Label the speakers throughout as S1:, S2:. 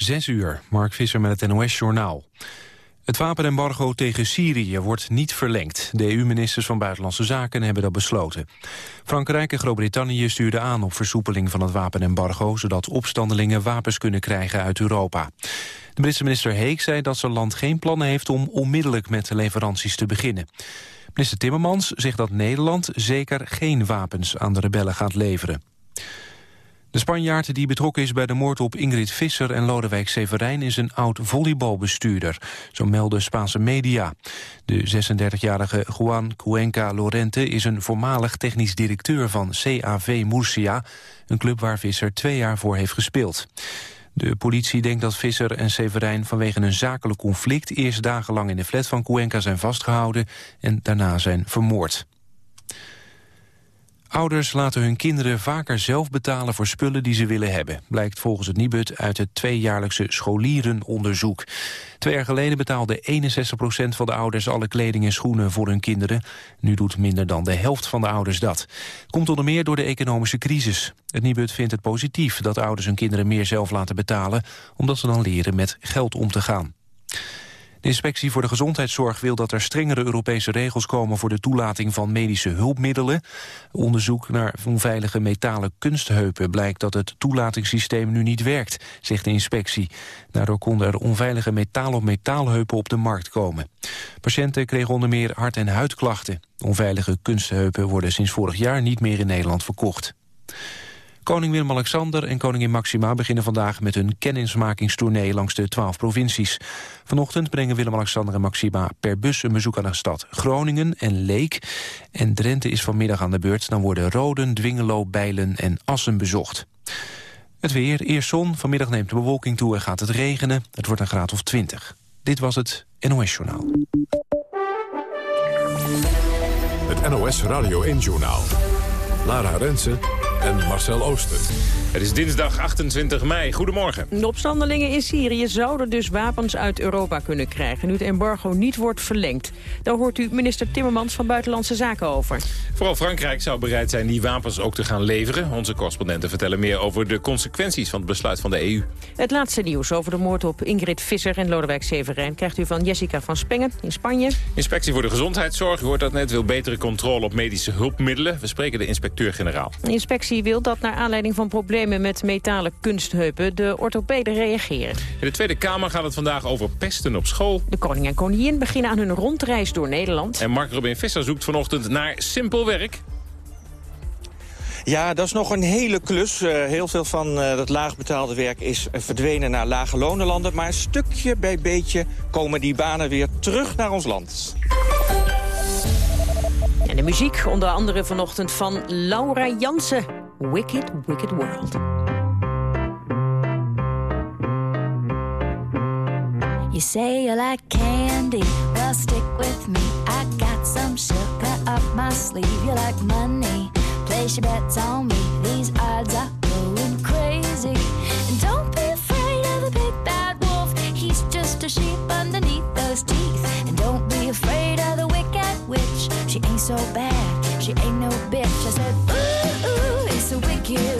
S1: Zes uur, Mark Visser met het NOS-journaal. Het wapenembargo tegen Syrië wordt niet verlengd. De EU-ministers van Buitenlandse Zaken hebben dat besloten. Frankrijk en Groot-Brittannië stuurden aan op versoepeling van het wapenembargo... zodat opstandelingen wapens kunnen krijgen uit Europa. De Britse minister Heek zei dat zijn land geen plannen heeft... om onmiddellijk met leveranties te beginnen. Minister Timmermans zegt dat Nederland zeker geen wapens aan de rebellen gaat leveren. De Spanjaard die betrokken is bij de moord op Ingrid Visser en Lodewijk Severijn is een oud volleybalbestuurder, zo melden Spaanse media. De 36-jarige Juan Cuenca Lorente is een voormalig technisch directeur van CAV Murcia, een club waar Visser twee jaar voor heeft gespeeld. De politie denkt dat Visser en Severijn vanwege een zakelijk conflict eerst dagenlang in de flat van Cuenca zijn vastgehouden en daarna zijn vermoord. Ouders laten hun kinderen vaker zelf betalen voor spullen die ze willen hebben. Blijkt volgens het Nibud uit het tweejaarlijkse scholierenonderzoek. Twee jaar geleden betaalde 61% van de ouders alle kleding en schoenen voor hun kinderen. Nu doet minder dan de helft van de ouders dat. Komt onder meer door de economische crisis. Het Nibud vindt het positief dat ouders hun kinderen meer zelf laten betalen... omdat ze dan leren met geld om te gaan. De inspectie voor de gezondheidszorg wil dat er strengere Europese regels komen voor de toelating van medische hulpmiddelen. Onderzoek naar onveilige metalen kunstheupen blijkt dat het toelatingssysteem nu niet werkt, zegt de inspectie. Daardoor konden er onveilige metaal- of metaalheupen op de markt komen. Patiënten kregen onder meer hart- en huidklachten. Onveilige kunstheupen worden sinds vorig jaar niet meer in Nederland verkocht. Koning Willem-Alexander en koningin Maxima beginnen vandaag met hun kennismakingstournee langs de twaalf provincies. Vanochtend brengen Willem-Alexander en Maxima per bus een bezoek aan de stad Groningen en Leek. En Drenthe is vanmiddag aan de beurt. Dan worden Roden, Dwingelo, Bijlen en Assen bezocht. Het weer, eerst zon, vanmiddag neemt de bewolking toe en gaat het regenen. Het wordt een graad of 20. Dit was het NOS Journaal.
S2: Het NOS Radio 1 Journaal. Lara Rensen en Marcel Ooster.
S3: Het is dinsdag 28 mei. Goedemorgen.
S4: De opstandelingen in Syrië zouden dus wapens uit Europa kunnen krijgen... nu het embargo niet wordt verlengd. Daar hoort u minister Timmermans van Buitenlandse Zaken over.
S3: Vooral Frankrijk zou bereid zijn die wapens ook te gaan leveren. Onze correspondenten vertellen meer over de consequenties van het besluit van de EU.
S4: Het laatste nieuws over de moord op Ingrid Visser en Lodewijk Severijn... krijgt u van Jessica van Spengen in Spanje.
S3: Inspectie voor de Gezondheidszorg, u hoort dat net, wil betere controle op medische hulpmiddelen. We spreken de inspecteur-generaal.
S4: De inspectie wil dat naar aanleiding van problemen met metalen kunstheupen... de orthopeden reageren.
S3: In de Tweede Kamer gaat het vandaag over pesten op school.
S4: De koning en koningin beginnen aan hun rondreis door Nederland.
S3: En Mark Robin Visser zoekt vanochtend naar simpel werk.
S5: Ja, dat is nog een hele klus. Uh, heel veel van uh, dat laagbetaalde werk is verdwenen naar lage lonenlanden. Maar stukje bij beetje komen die banen weer terug naar ons land.
S4: Muziek, onder andere vanochtend van Laura Jansen. Wicked, Wicked World.
S6: You say you like candy, well stick with me. I got some sugar up my sleeve. You like money, place your bets on me. These odds are going crazy. And don't be afraid of the big bad wolf. He's just a sheep underneath those teeth. And don't be afraid She ain't so bad, she ain't no bitch. I said, ooh, ooh, it's wicked, wicked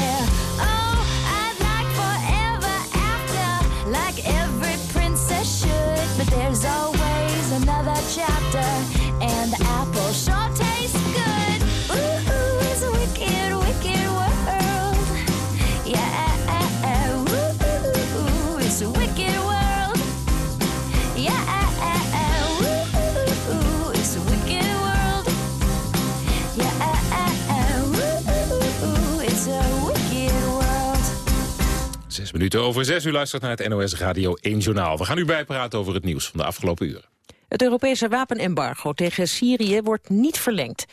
S3: Minuten over zes. U luistert naar het NOS Radio 1 Journaal. We gaan u bijpraten over het nieuws van de afgelopen uren.
S4: Het Europese wapenembargo tegen Syrië wordt niet verlengd.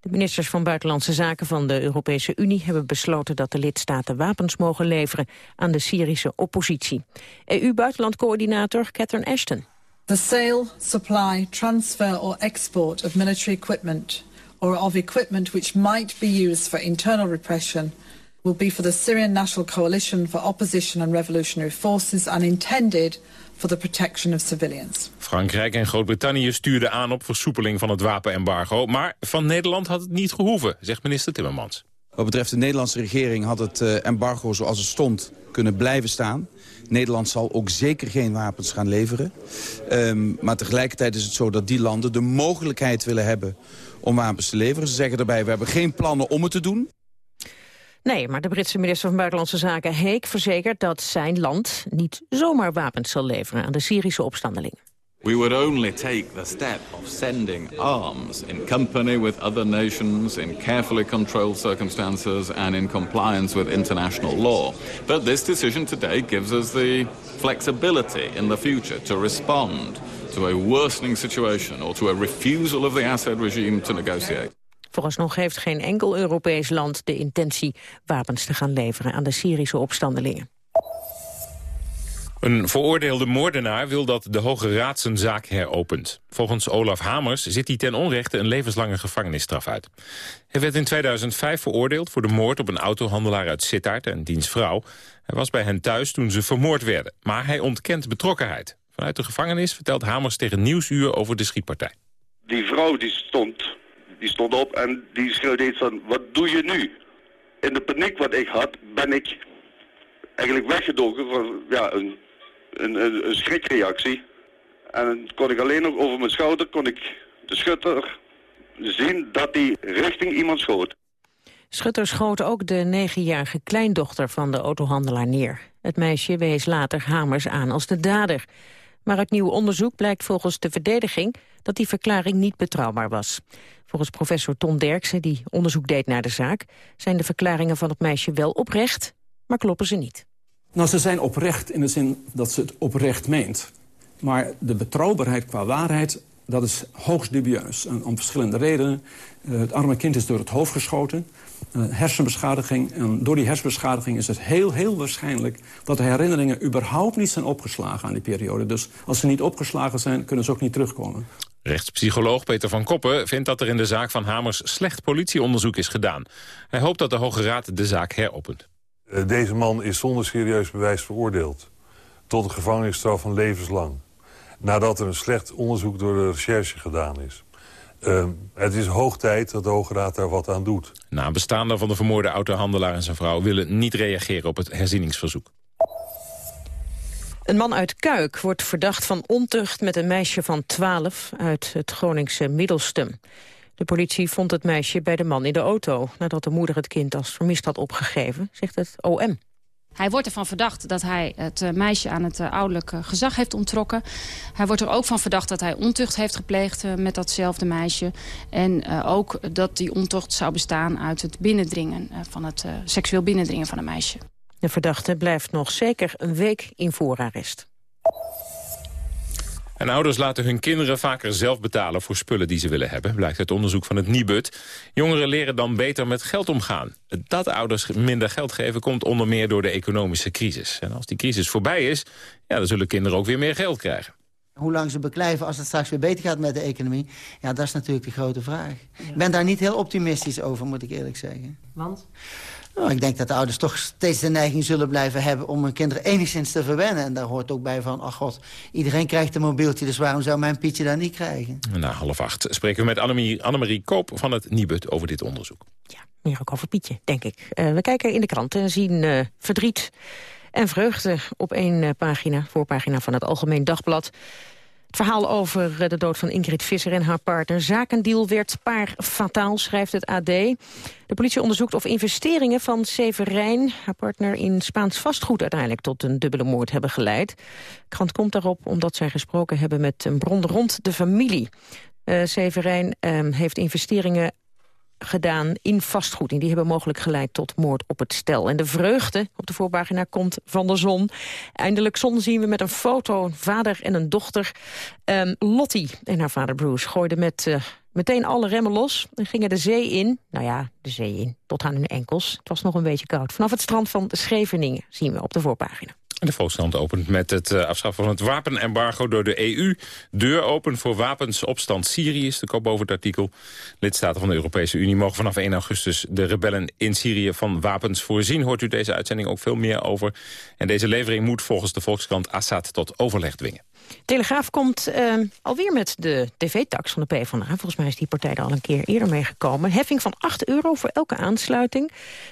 S4: De ministers van Buitenlandse Zaken van de Europese Unie hebben besloten dat de lidstaten wapens mogen leveren aan de Syrische oppositie. EU-buitenlandcoördinator Catherine Ashton.
S7: The sale, supply, transfer or export of military equipment or of equipment which might be used for internal repression will be for the Syrian National Coalition for Opposition and Revolutionary Forces and intended for the protection of civilians.
S3: Frankrijk en Groot-Brittannië stuurden aan op versoepeling van het wapenembargo. Maar van Nederland had het niet gehoeven, zegt minister Timmermans.
S8: Wat betreft de Nederlandse regering had het eh, embargo zoals het stond kunnen blijven staan. Nederland zal ook zeker geen wapens gaan leveren. Ehm, maar tegelijkertijd is het zo dat die landen de mogelijkheid willen hebben om wapens te leveren. Ze zeggen daarbij, we hebben geen plannen om het te doen.
S4: Nee, maar de Britse minister van Buitenlandse Zaken Heek verzekert dat zijn land niet zomaar wapens zal leveren aan de Syrische opstandelingen.
S9: We would only take the step of sending arms in company with other nations, in carefully controlled circumstances, and in compliance with international law. But this decision today gives us the flexibility in the future to respond to a worsening situation or to a refusal of the Assad regime to negotiate.
S4: Vooralsnog heeft geen enkel Europees land de intentie wapens te gaan leveren aan de Syrische opstandelingen.
S3: Een veroordeelde moordenaar wil dat de Hoge Raad zijn zaak heropent. Volgens Olaf Hamers zit hij ten onrechte een levenslange gevangenisstraf uit. Hij werd in 2005 veroordeeld voor de moord op een autohandelaar uit Sittard en diens vrouw. Hij was bij hen thuis toen ze vermoord werden, maar hij ontkent betrokkenheid. Vanuit de gevangenis vertelt Hamers tegen Nieuwsuur over de schietpartij.
S10: Die vrouw die stond, die stond op en die schreeuwde iets van, wat doe je nu? In de paniek wat ik had, ben ik eigenlijk weggedoken van ja, een, een, een, schrikreactie. En kon ik alleen nog over mijn schouder, kon ik de schutter zien dat hij richting iemand schoot.
S4: Schutter schoot ook de negenjarige kleindochter van de autohandelaar neer. Het meisje wees later Hamers aan als de dader. Maar uit nieuw onderzoek blijkt volgens de verdediging dat die verklaring niet betrouwbaar was. Volgens professor Ton Derksen, die onderzoek deed naar de zaak... zijn de verklaringen van het meisje wel oprecht, maar kloppen ze niet.
S11: Nou, ze zijn oprecht in de zin dat ze het oprecht meent. Maar de betrouwbaarheid qua waarheid, dat is hoogst dubieus. En om verschillende redenen. Uh, het arme kind is door het hoofd geschoten. Uh, hersenbeschadiging. En door die hersenbeschadiging is het heel, heel waarschijnlijk... dat de herinneringen überhaupt niet zijn opgeslagen aan die periode. Dus als ze niet opgeslagen zijn, kunnen ze ook niet terugkomen.
S3: Rechtspsycholoog Peter van Koppen vindt dat er in de zaak van Hamers... slecht politieonderzoek is gedaan. Hij hoopt dat de Hoge Raad de zaak heropent.
S12: Uh, deze man is zonder serieus bewijs veroordeeld. Tot een gevangenisstraf van levenslang. Nadat er een slecht onderzoek door de recherche gedaan is. Uh, het is hoog tijd dat de Hoge Raad daar wat aan doet.
S3: Nabestaanden van de vermoorde autohandelaar en zijn vrouw... willen niet reageren op het herzieningsverzoek.
S4: Een man uit Kuik wordt verdacht van ontucht met een meisje van 12 uit het Groningse Middelstum. De politie vond het meisje bij de man in de auto... nadat de moeder het kind als vermist had opgegeven, zegt het OM.
S13: Hij wordt ervan verdacht dat hij het eh, meisje aan het ouderlijke gezag heeft onttrokken. Hij wordt er ook van verdacht dat hij ontucht heeft gepleegd met datzelfde meisje. En ook dat die ontucht zou bestaan uit het binnendringen van het seksueel binnendringen van een meisje.
S4: De verdachte blijft nog zeker een week in voorarrest.
S3: En ouders laten hun kinderen vaker zelf betalen voor spullen die ze willen hebben, blijkt uit onderzoek van het Nibud. Jongeren leren dan beter met geld omgaan. Dat ouders minder geld geven komt onder meer door de economische crisis. En als die crisis voorbij is, ja, dan zullen kinderen ook weer meer geld krijgen.
S14: Hoe lang ze beklijven als het straks weer beter gaat met de economie... ja, dat is natuurlijk de grote vraag. Ik ben daar niet heel optimistisch over, moet ik eerlijk zeggen.
S15: Want?
S14: Nou, ik denk dat de ouders toch steeds de neiging zullen blijven hebben... om hun kinderen enigszins te verwennen. En daar hoort ook bij van, ach god, iedereen krijgt een mobieltje... dus waarom zou mijn Pietje dat niet krijgen?
S3: Na half acht spreken we met Annemarie, Annemarie Koop van het Nibud over dit onderzoek.
S4: Ja, meer ook over Pietje, denk ik. Uh, we kijken in de krant en zien uh, verdriet en vreugde op één uh, pagina, voorpagina van het Algemeen Dagblad. Het verhaal over eh, de dood van Ingrid Visser en haar partner. Zakendeal werd paar fataal, schrijft het AD. De politie onderzoekt of investeringen van Severijn... haar partner in Spaans vastgoed uiteindelijk tot een dubbele moord hebben geleid. De krant komt daarop omdat zij gesproken hebben met een bron rond de familie. Uh, Severijn uh, heeft investeringen gedaan in vastgoed. En die hebben mogelijk geleid tot moord op het stel. En de vreugde op de voorpagina komt van de zon. Eindelijk zon zien we met een foto, een vader en een dochter. Um, Lottie en haar vader Bruce gooiden met... Uh, meteen alle remmen los en gingen de zee in. Nou ja, de zee in, tot aan hun enkels. Het was nog een beetje koud. Vanaf het strand van Scheveningen zien we op de voorpagina.
S3: De Volkskrant opent met het uh, afschaffen van het wapenembargo door de EU. Deur open voor wapensopstand Syrië is de kop boven het artikel. Lidstaten van de Europese Unie mogen vanaf 1 augustus de rebellen in Syrië van wapens voorzien. Hoort u deze uitzending ook veel meer over. En deze levering moet volgens de Volkskrant Assad tot overleg dwingen.
S4: Telegraaf komt uh, alweer met de tv-tax van de PvdA. Volgens mij is die partij er al een keer eerder mee gekomen. Heffing van 8 euro voor elke aansluiting.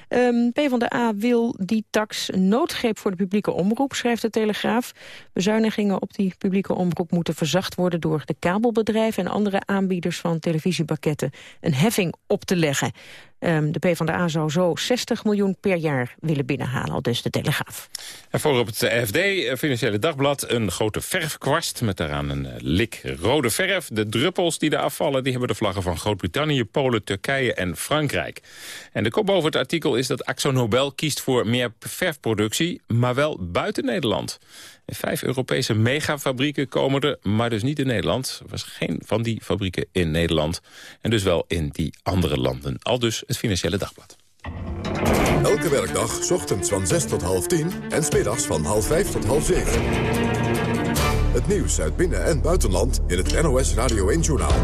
S4: Um, PvdA wil die tax noodgreep voor de publieke omroep, schrijft de Telegraaf. Bezuinigingen op die publieke omroep moeten verzacht worden... door de kabelbedrijven en andere aanbieders van televisiepakketten... een heffing op te leggen. Um, de PvdA zou zo 60 miljoen per jaar willen binnenhalen, al dus de Telegraaf.
S3: En voor op het FD, eh, Financiële Dagblad, een grote verfkwast... met daaraan een eh, lik rode verf. De druppels die er afvallen, die hebben de vlaggen van Groot-Brittannië... Polen, Turkije en Frankrijk. En de kop boven het artikel is dat Axo Nobel kiest voor meer verfproductie... maar wel buiten Nederland. Vijf Europese megafabrieken komen er, maar dus niet in Nederland. Er was geen van die fabrieken in Nederland. En dus wel in die andere landen. Al dus het Financiële Dagblad.
S2: Elke werkdag, ochtends van 6 tot half 10 en smiddags van half 5 tot half 7. Het nieuws uit binnen- en buitenland in het NOS Radio 1-journaal.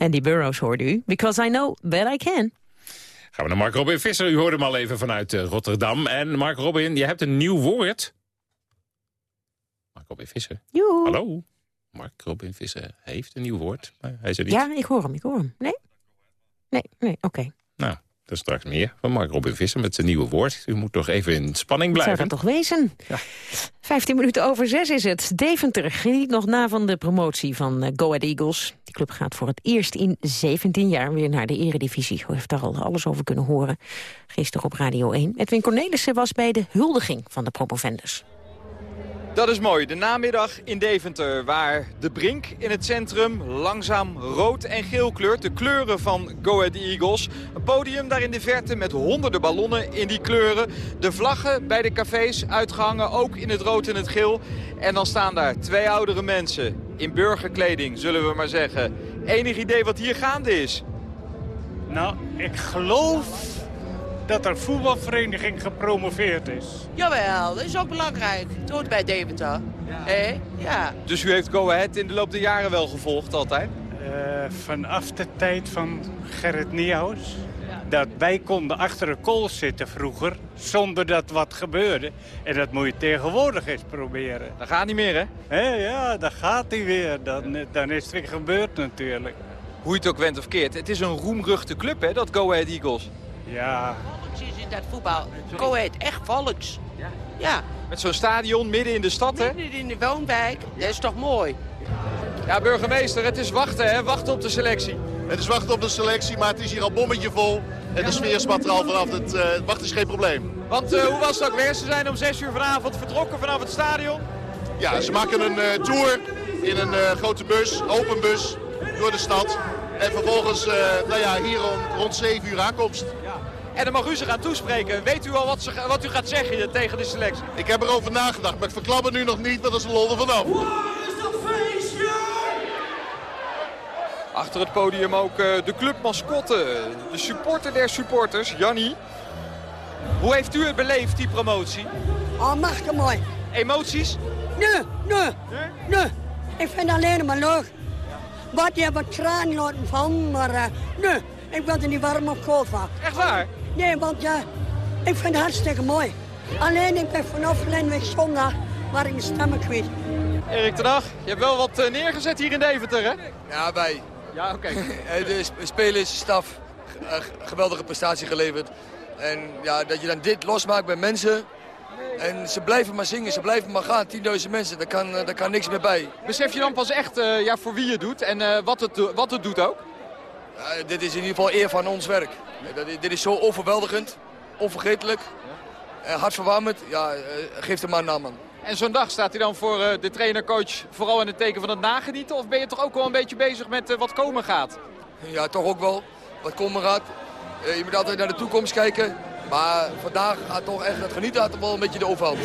S4: Andy Burroughs hoorde u. Because I know that I can.
S3: Gaan we naar Mark Robin Visser. U hoorde hem al even vanuit eh, Rotterdam. En Mark Robin, je hebt een nieuw woord. Mark Robin Visser.
S4: Joe.
S3: Hallo. Mark Robin Visser heeft een nieuw woord. Maar hij is er niet.
S4: Ja, ik hoor hem, ik hoor hem. Nee? Nee, nee, oké.
S3: Nou, is straks meer van Mark Robin Visser met zijn nieuwe woord. U moet toch even in spanning
S4: Zou
S3: blijven.
S4: dat toch wezen? 15 minuten over 6 is het. Deventer geniet nog na van de promotie van eh, Go Ahead Eagles. Die club gaat voor het eerst in 17 jaar weer naar de eredivisie. U heeft daar al alles over kunnen horen. Gisteren op Radio 1. Edwin Cornelissen was bij de huldiging van de promovendus.
S15: Dat is mooi, de namiddag in Deventer, waar de brink in het centrum langzaam rood en geel kleurt. De kleuren van Go Ahead Eagles. Een podium daar in de verte met honderden ballonnen in die kleuren. De vlaggen bij de cafés uitgehangen, ook in het rood en het geel. En dan staan daar twee oudere mensen in burgerkleding, zullen we maar zeggen. Enig idee wat hier gaande is?
S16: Nou, ik geloof dat er voetbalvereniging gepromoveerd is.
S17: Jawel, dat is ook belangrijk. Het hoort bij Deventer. Hé? Ja.
S15: Dus u heeft Go Ahead in de loop der jaren wel gevolgd altijd?
S16: Eh, vanaf de tijd van Gerrit Nieuws. Dat wij konden achter een kool zitten vroeger, zonder dat wat gebeurde. En dat moet je tegenwoordig eens proberen.
S15: Dat gaat niet meer, hè?
S16: ja, dat gaat niet weer. Dan, dan is het weer gebeurd natuurlijk.
S15: Hoe je het ook went of keert. Het is een roemruchte club, hè, dat Go Ahead Eagles.
S16: Ja.
S17: Dat voetbal. Go Ahead, echt volks. Ja.
S15: Met zo'n stadion midden in de stad, hè?
S17: Midden in de woonwijk. Dat is toch mooi?
S15: Ja, burgemeester, het is wachten, hè? Wachten op de selectie.
S18: Het is wachten op de selectie, maar het is hier al bommetje vol. En de sfeer spat er al vanaf. Het uh, wachten is geen probleem.
S15: Want uh, hoe was het ook weer? Ze zijn om 6 uur vanavond vertrokken vanaf het stadion.
S18: Ja, ze maken een uh, tour in een grote bus, open bus, door de stad. En vervolgens, nou ja, hier om, rond 7 uur aankomst.
S15: En dan mag u ze gaan toespreken. Weet u al wat, ze, wat u gaat zeggen tegen de selectie?
S18: Ik heb erover nagedacht, maar ik verklap het nu nog niet, want dat is de lol er vanaf.
S15: Achter het podium ook uh, de clubmascotte, de supporter der supporters, Jannie. Hoe heeft u het beleefd, die promotie?
S19: Oh, machtig mooi.
S15: Emoties?
S19: Nee, nee, nee. Ik vind alleen maar leuk. Wat je wat tranen laten van, maar uh, nee. Ik ben er niet warm of koud van.
S15: Echt waar?
S19: Nee, want ja, ik vind het hartstikke mooi. Alleen ik ben vanaf Lenweg zondag waar ik mijn stemmen kwijt.
S15: Erik ten Hag, je hebt wel wat uh, neergezet hier in Deventer, hè?
S20: Ja, wij.
S15: Ja, oké. Okay.
S20: de spelers, staf, geweldige prestatie geleverd. En ja, dat je dan dit losmaakt bij mensen... En ze blijven maar zingen, ze blijven maar gaan. 10.000 mensen, daar kan, daar kan niks meer bij.
S15: Besef je dan pas echt uh, ja, voor wie je doet en uh, wat, het, wat het doet ook?
S20: Ja, dit is in ieder geval eer van ons werk. Dit is zo overweldigend, onvergetelijk, hartverwarmend. Ja, geef er maar een naam aan.
S15: En zo'n dag staat hij dan voor de trainer-coach vooral in het teken van het nagenieten? Of ben je toch ook wel een beetje bezig met wat komen gaat?
S20: Ja, toch ook wel. Wat komen gaat. Je moet altijd naar de toekomst kijken. Maar vandaag gaat toch echt het genieten had wel een beetje de overhand.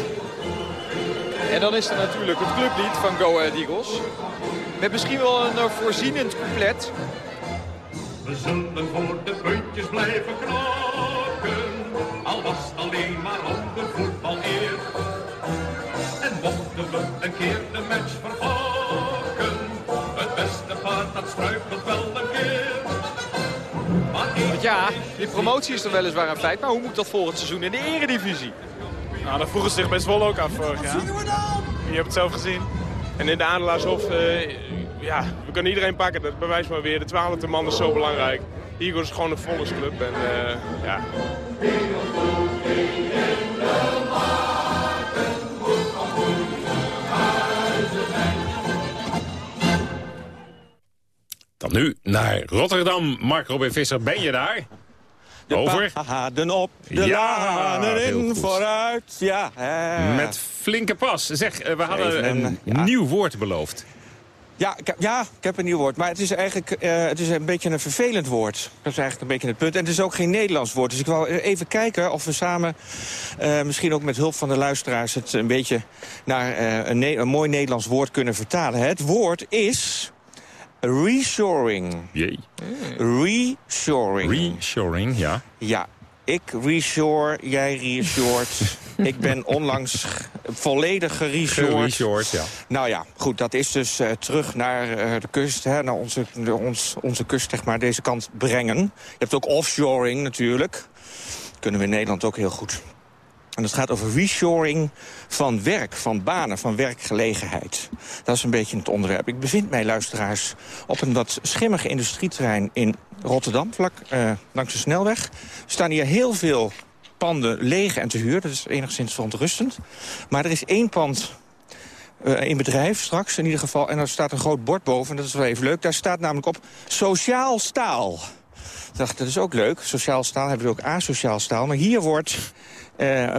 S15: En dan is er natuurlijk het clublied van Go Ahead Eagles. Met misschien wel een voorzienend couplet.
S21: We zullen voor de puntjes blijven knokken, al was het alleen maar om de voetbaleer. En mochten we een keer de match verpakken, het beste paard dat struikelt wel een keer.
S15: Want ja, die promotie is er weliswaar een feit, maar hoe moet dat volgend seizoen in de eredivisie?
S22: Nou, dat vroegen ze zich best wel ook af vorig jaar. Je hebt het zelf gezien. En in de Adelaarshof, uh, ja, we kunnen iedereen pakken. Dat bewijst maar weer. De twaalfde man is zo belangrijk. Eagles is gewoon een volksclub. En uh, ja.
S3: Dan nu naar Rotterdam. Mark Robin Visser, ben je daar?
S5: De
S3: Over.
S5: paden op, de
S3: Ja,
S5: lanen in, vooruit. Ja, hè.
S3: Met flinke pas. Zeg, eh, we hadden een
S5: een, ja.
S3: nieuw woord beloofd.
S5: Ja, ik heb, ja, ik heb een nieuw woord. Maar het is eigenlijk eh, het is een beetje een vervelend woord. Dat is eigenlijk een beetje het punt. En het is ook geen Nederlands woord. Dus ik wou even kijken of we samen, eh, misschien ook met hulp van de luisteraars... het een beetje naar eh, een, ne- een mooi Nederlands woord kunnen vertalen. Het woord is reshoring.
S3: Jee.
S5: Reshoring.
S3: Reshoring, ja.
S5: Ja. Ik reshore, jij reshort. ik ben onlangs volledig gereshort.
S3: Ja.
S5: Nou ja, goed, dat is dus uh, terug naar uh, de kust, hè, naar onze, de, ons, onze kust, zeg maar, deze kant brengen. Je hebt ook offshoring natuurlijk. Dat kunnen we in Nederland ook heel goed. En het gaat over reshoring van werk, van banen, van werkgelegenheid. Dat is een beetje het onderwerp. Ik bevind mij, luisteraars, op een wat schimmig industrieterrein in Rotterdam, vlak uh, langs de snelweg. Er staan hier heel veel panden leeg en te huur. Dat is enigszins verontrustend. Maar er is één pand uh, in bedrijf straks in ieder geval. En daar staat een groot bord boven, en dat is wel even leuk. Daar staat namelijk op sociaal staal. Ik dacht, dat is ook leuk. Sociaal staal hebben we ook asociaal staal. Maar hier wordt,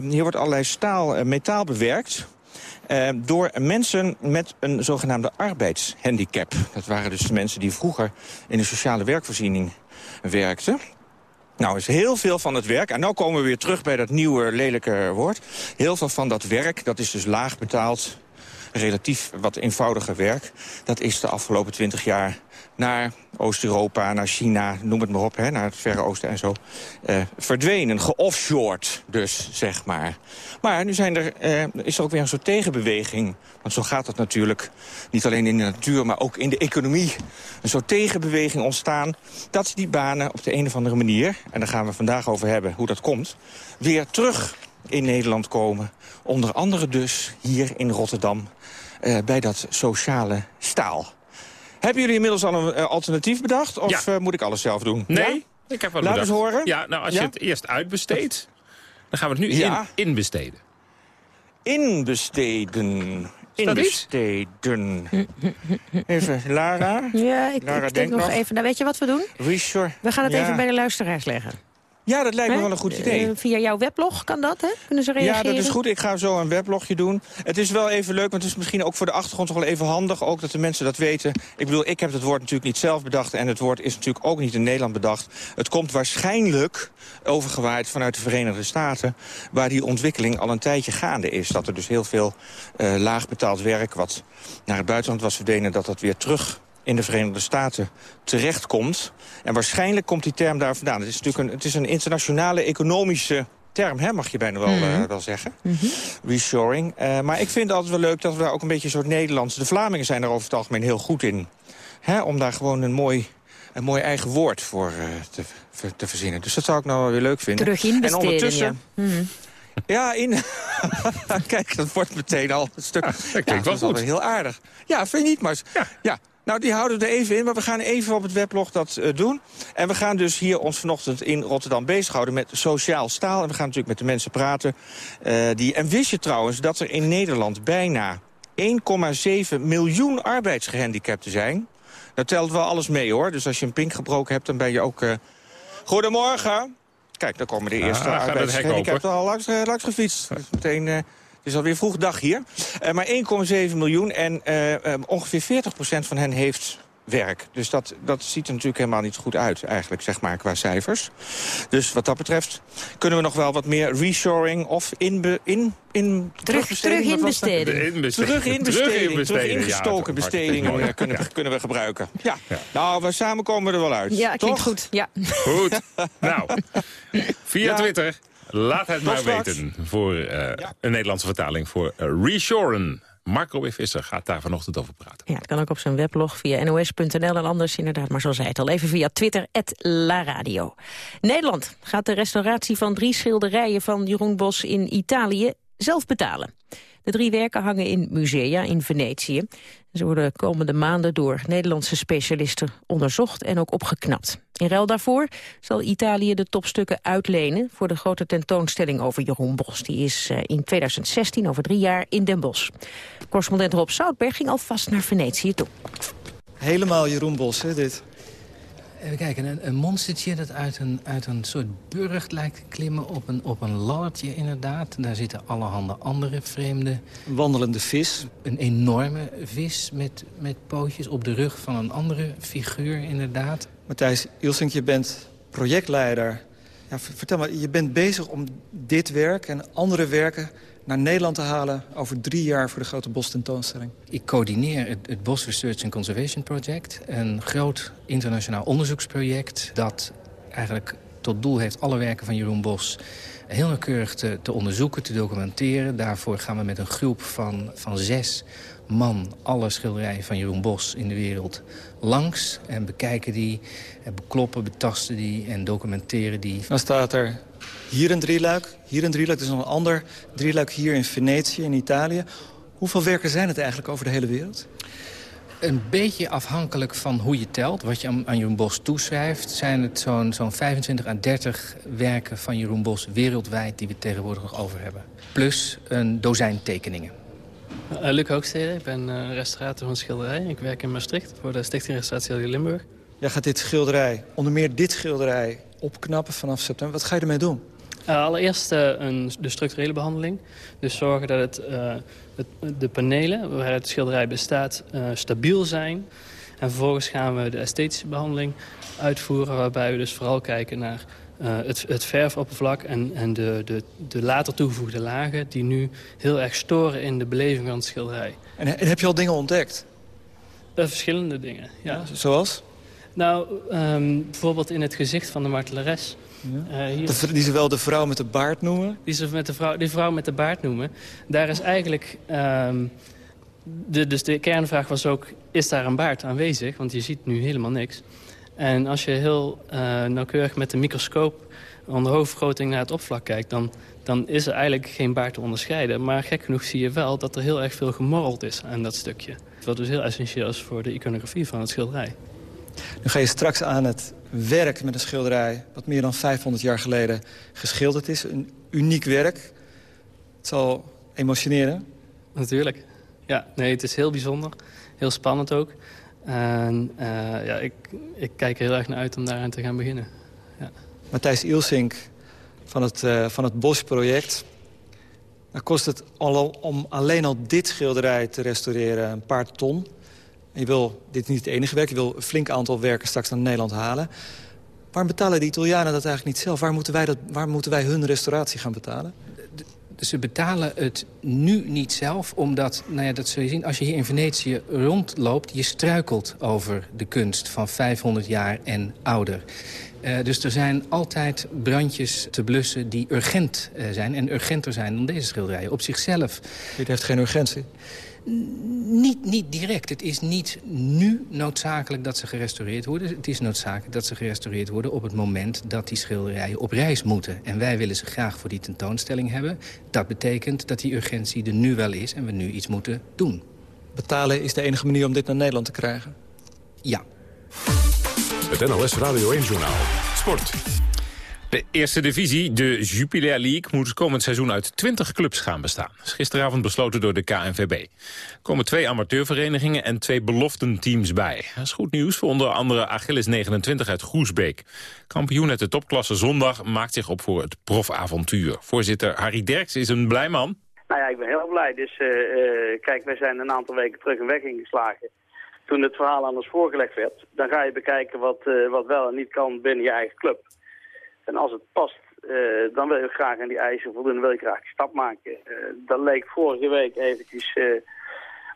S5: hier wordt allerlei staal, uh, metaal bewerkt... Uh, door mensen met een zogenaamde arbeidshandicap. Dat waren dus de mensen die vroeger in de sociale werkvoorziening werkten. Nou, is heel veel van het werk, en nu komen we weer terug bij dat nieuwe lelijke woord. Heel veel van dat werk, dat is dus laag betaald, relatief wat eenvoudiger werk. Dat is de afgelopen twintig jaar naar Oost-Europa, naar China, noem het maar op, hè, naar het Verre Oosten en zo, uh, verdwenen, geoffshored dus, zeg maar. Maar nu zijn er, uh, is er ook weer een soort tegenbeweging, want zo gaat het natuurlijk, niet alleen in de natuur, maar ook in de economie, een soort tegenbeweging ontstaan, dat die banen op de een of andere manier, en daar gaan we vandaag over hebben hoe dat komt, weer terug in Nederland komen. Onder andere dus hier in Rotterdam, uh, bij dat sociale staal. Hebben jullie inmiddels al een uh, alternatief bedacht? Of
S3: ja.
S5: uh, moet ik alles zelf doen?
S3: Nee,
S5: ja?
S3: ik heb wat
S5: Laat eens horen.
S3: Ja, nou, als
S5: Ja?
S3: je het eerst uitbesteedt, dan gaan we het nu
S5: Ja.
S3: in, inbesteden.
S5: Inbesteden. Inbesteden. Even, Lara.
S4: Ja, ik,
S5: Lara,
S4: ik denk
S5: denk
S4: nog
S5: nog.
S4: even. Nou, weet je wat we doen? We gaan het
S5: Ja.
S4: even bij de luisteraars leggen.
S5: Ja, dat lijkt me wel een goed idee.
S4: Eh, via jouw weblog kan dat, hè? Kunnen ze reageren?
S5: Ja, dat is goed. Ik ga zo een weblogje doen. Het is wel even leuk, want het is misschien ook voor de achtergrond toch wel even handig. Ook dat de mensen dat weten. Ik bedoel, ik heb het woord natuurlijk niet zelf bedacht. En het woord is natuurlijk ook niet in Nederland bedacht. Het komt waarschijnlijk overgewaaid vanuit de Verenigde Staten. Waar die ontwikkeling al een tijdje gaande is. Dat er dus heel veel eh, laag betaald werk wat naar het buitenland was verdwenen. Dat dat weer terug in de Verenigde Staten terechtkomt. En waarschijnlijk komt die term daar vandaan. Het is natuurlijk een, het is een internationale economische term, hè, mag je bijna wel,
S4: Mhm.
S5: eh, wel zeggen. Reshoring. Eh, maar ik vind het altijd wel leuk dat we daar ook een beetje een soort Nederlands... De Vlamingen zijn er over het algemeen heel goed in. Hè, om daar gewoon een mooi, een mooi eigen woord voor eh, te, te verzinnen. Dus dat zou ik nou wel weer leuk vinden.
S4: Terug
S5: En ondertussen...
S4: ja. Mhm.
S5: Ja, in... Kijk, dat wordt meteen al een stuk... Ja, dat
S3: klinkt wel goed.
S5: heel aardig. Ja, vind je niet, maar... Ja. Nou, die houden we er even in, maar we gaan even op het weblog dat eh, doen. En we gaan dus hier ons vanochtend in Rotterdam bezighouden met sociaal staal. En we gaan natuurlijk met de mensen praten. eh, die... En wist je trouwens dat er in Nederland bijna 1,7 miljoen arbeidsgehandicapten zijn? Dat telt wel alles mee, hoor. Dus als je een pink gebroken hebt, dan ben je ook... eh, Goedemorgen. Kijk, daar komen de
S3: Ah,
S5: eerste
S3: hek
S5: arbeidsgehandicapten al langs, langs gefietst. Dus meteen... het is alweer vroeg dag hier. Eh, maar 1,7 miljoen en eh, eh, ongeveer 40% van hen heeft werk. Dus dat, dat ziet er natuurlijk helemaal niet goed uit, eigenlijk, zeg maar, qua cijfers. Dus wat dat betreft kunnen we nog wel wat meer reshoring of inbe, in, in,
S4: terug
S5: dat?
S4: inbesteding.
S3: Inbesteding.
S5: Terug inbesteding,
S3: Terug
S5: terug,
S3: inbesteden, ja,
S5: ingestoken
S3: dat is
S5: bestedingen
S3: mooi.
S5: eh, kunnen, kunnen we gebruiken. Ja. Nou, we samen komen we er wel uit.
S4: Ja, klinkt
S5: toch?
S4: goed. Ja.
S3: Goed. nou, via
S5: Ja.
S3: Twitter, laat het maar weten. Voor eh, een Nederlandse vertaling voor uh, reshoren. Marco B. Visser gaat daar vanochtend over praten.
S4: Ja, het kan ook op zijn weblog via nos.nl en anders inderdaad, maar zo zei het al even via Twitter, La Radio. Nederland gaat de restauratie van drie schilderijen van Jeroen Bos in Italië zelf betalen. De drie werken hangen in musea in Venetië. Ze worden komende maanden door Nederlandse specialisten onderzocht en ook opgeknapt. In ruil daarvoor zal Italië de topstukken uitlenen voor de grote tentoonstelling over Jeroen Bos. Die is eh, in 2016, over drie jaar, in Den Bosch. Correspondent Rob Zoutberg ging alvast naar Venetië toe.
S23: Helemaal Jeroen Bos, hè, dit.
S24: Even kijken, een, een monstertje dat uit een, uit een soort burcht lijkt te klimmen op een, op een laddertje inderdaad. Daar zitten allerhande andere vreemde...
S23: Een wandelende vis.
S24: Een enorme vis met, met pootjes op de rug van een andere figuur inderdaad.
S23: Matthijs Ilsink, je bent projectleider. Ja, vertel maar, je bent bezig om dit werk en andere werken naar Nederland te halen... over drie jaar voor de grote Bos tentoonstelling.
S24: Ik coördineer het, het Bos Research and Conservation Project. Een groot internationaal onderzoeksproject dat eigenlijk tot doel heeft alle werken van Jeroen Bos heel nauwkeurig te, te onderzoeken, te documenteren. Daarvoor gaan we met een groep van, van zes man alle schilderijen van Jeroen Bos in de wereld langs. En bekijken die, en bekloppen, betasten die en documenteren die.
S23: Dan staat er hier een drieluik, hier een drieluik. Er is nog een ander drieluik hier in Venetië, in Italië. Hoeveel werken zijn het eigenlijk over de hele wereld?
S24: Een beetje afhankelijk van hoe je telt, wat je aan, Jeroen Bos toeschrijft... zijn het zo'n zo'n 25 à 30 werken van Jeroen Bos wereldwijd... die we tegenwoordig nog over hebben. Plus een dozijn tekeningen.
S25: Uh, Luc Hoogstede, ik ben uh, restaurator van schilderij. Ik werk in Maastricht voor de Stichting Restauratie Limburg.
S23: Jij gaat dit schilderij, onder meer dit schilderij, opknappen vanaf september. Wat ga je ermee doen?
S25: Uh, allereerst een, de structurele behandeling. Dus zorgen dat het, het, de panelen waar het schilderij bestaat stabiel zijn. En vervolgens gaan we de esthetische behandeling uitvoeren... waarbij we dus vooral kijken naar het, het verfoppervlak en, en de, de, de later toegevoegde lagen... die nu heel erg storen in de beleving van het schilderij.
S23: En, heb je al dingen ontdekt?
S25: Verschillende dingen, ja.
S23: Zoals?
S25: Nou, um, bijvoorbeeld in het gezicht van de martelares...
S23: Ja. Uh, hier... die ze wel de vrouw met de baard noemen?
S25: Die ze met de vrouw, die vrouw met de baard noemen. Daar is eigenlijk... Um, de, dus de kernvraag was ook, is daar een baard aanwezig? Want je ziet nu helemaal niks. En als je heel uh, nauwkeurig met de microscoop onder hoofdvergroting naar het oppervlak kijkt... Dan, dan is er eigenlijk geen baard te onderscheiden. Maar gek genoeg zie je wel dat er heel erg veel gemorreld is aan dat stukje. Wat dus heel essentieel is voor de iconografie van het schilderij.
S23: Nu ga je straks aan het werk met een schilderij... wat meer dan 500 jaar geleden geschilderd is. Een uniek werk. Het zal emotioneren.
S25: Natuurlijk. Ja, nee, het is heel bijzonder. Heel spannend ook. En uh, ja, ik, ik kijk er heel erg naar uit om daaraan te gaan beginnen. Ja.
S23: Matthijs Ilsink van het, uh, van het Bos-project. Dan kost het al, om alleen al dit schilderij te restaureren een paar ton. En je wil, dit is niet het enige werk, je wil een flink aantal werken straks naar Nederland halen. Waarom betalen de Italianen dat eigenlijk niet zelf? Waar moeten wij, dat, waar moeten wij hun restauratie gaan betalen?
S24: ze betalen het nu niet zelf, omdat, nou ja, dat zul je zien... als je hier in Venetië rondloopt, je struikelt over de kunst van 500 jaar en ouder. Uh, dus er zijn altijd brandjes te blussen die urgent uh, zijn... en urgenter zijn dan deze schilderijen. Op zichzelf...
S23: Dit heeft geen urgentie?
S24: Niet, niet direct. Het is niet nu noodzakelijk dat ze gerestaureerd worden. Het is noodzakelijk dat ze gerestaureerd worden op het moment dat die schilderijen op reis moeten. En wij willen ze graag voor die tentoonstelling hebben. Dat betekent dat die urgentie er nu wel is en we nu iets moeten doen.
S23: Betalen is de enige manier om dit naar Nederland te krijgen?
S24: Ja.
S2: Het NLS Radio 1 Journaal. Sport.
S3: De eerste divisie, de Jupiler League, moet komend seizoen uit 20 clubs gaan bestaan. is gisteravond besloten door de KNVB. Er komen twee amateurverenigingen en twee beloftenteams bij. Dat is goed nieuws voor onder andere Achilles 29 uit Groesbeek. Kampioen uit de topklasse zondag maakt zich op voor het profavontuur. Voorzitter Harry Derks is een blij man.
S26: Nou ja, ik ben heel blij. Dus uh, uh, kijk, wij zijn een aantal weken terug een weg ingeslagen toen het verhaal ons voorgelegd werd. Dan ga je bekijken wat, uh, wat wel en niet kan binnen je eigen club. En als het past, uh, dan wil je graag aan die eisen voldoen. Dan wil je graag een stap maken. Uh, dat leek vorige week eventjes uh,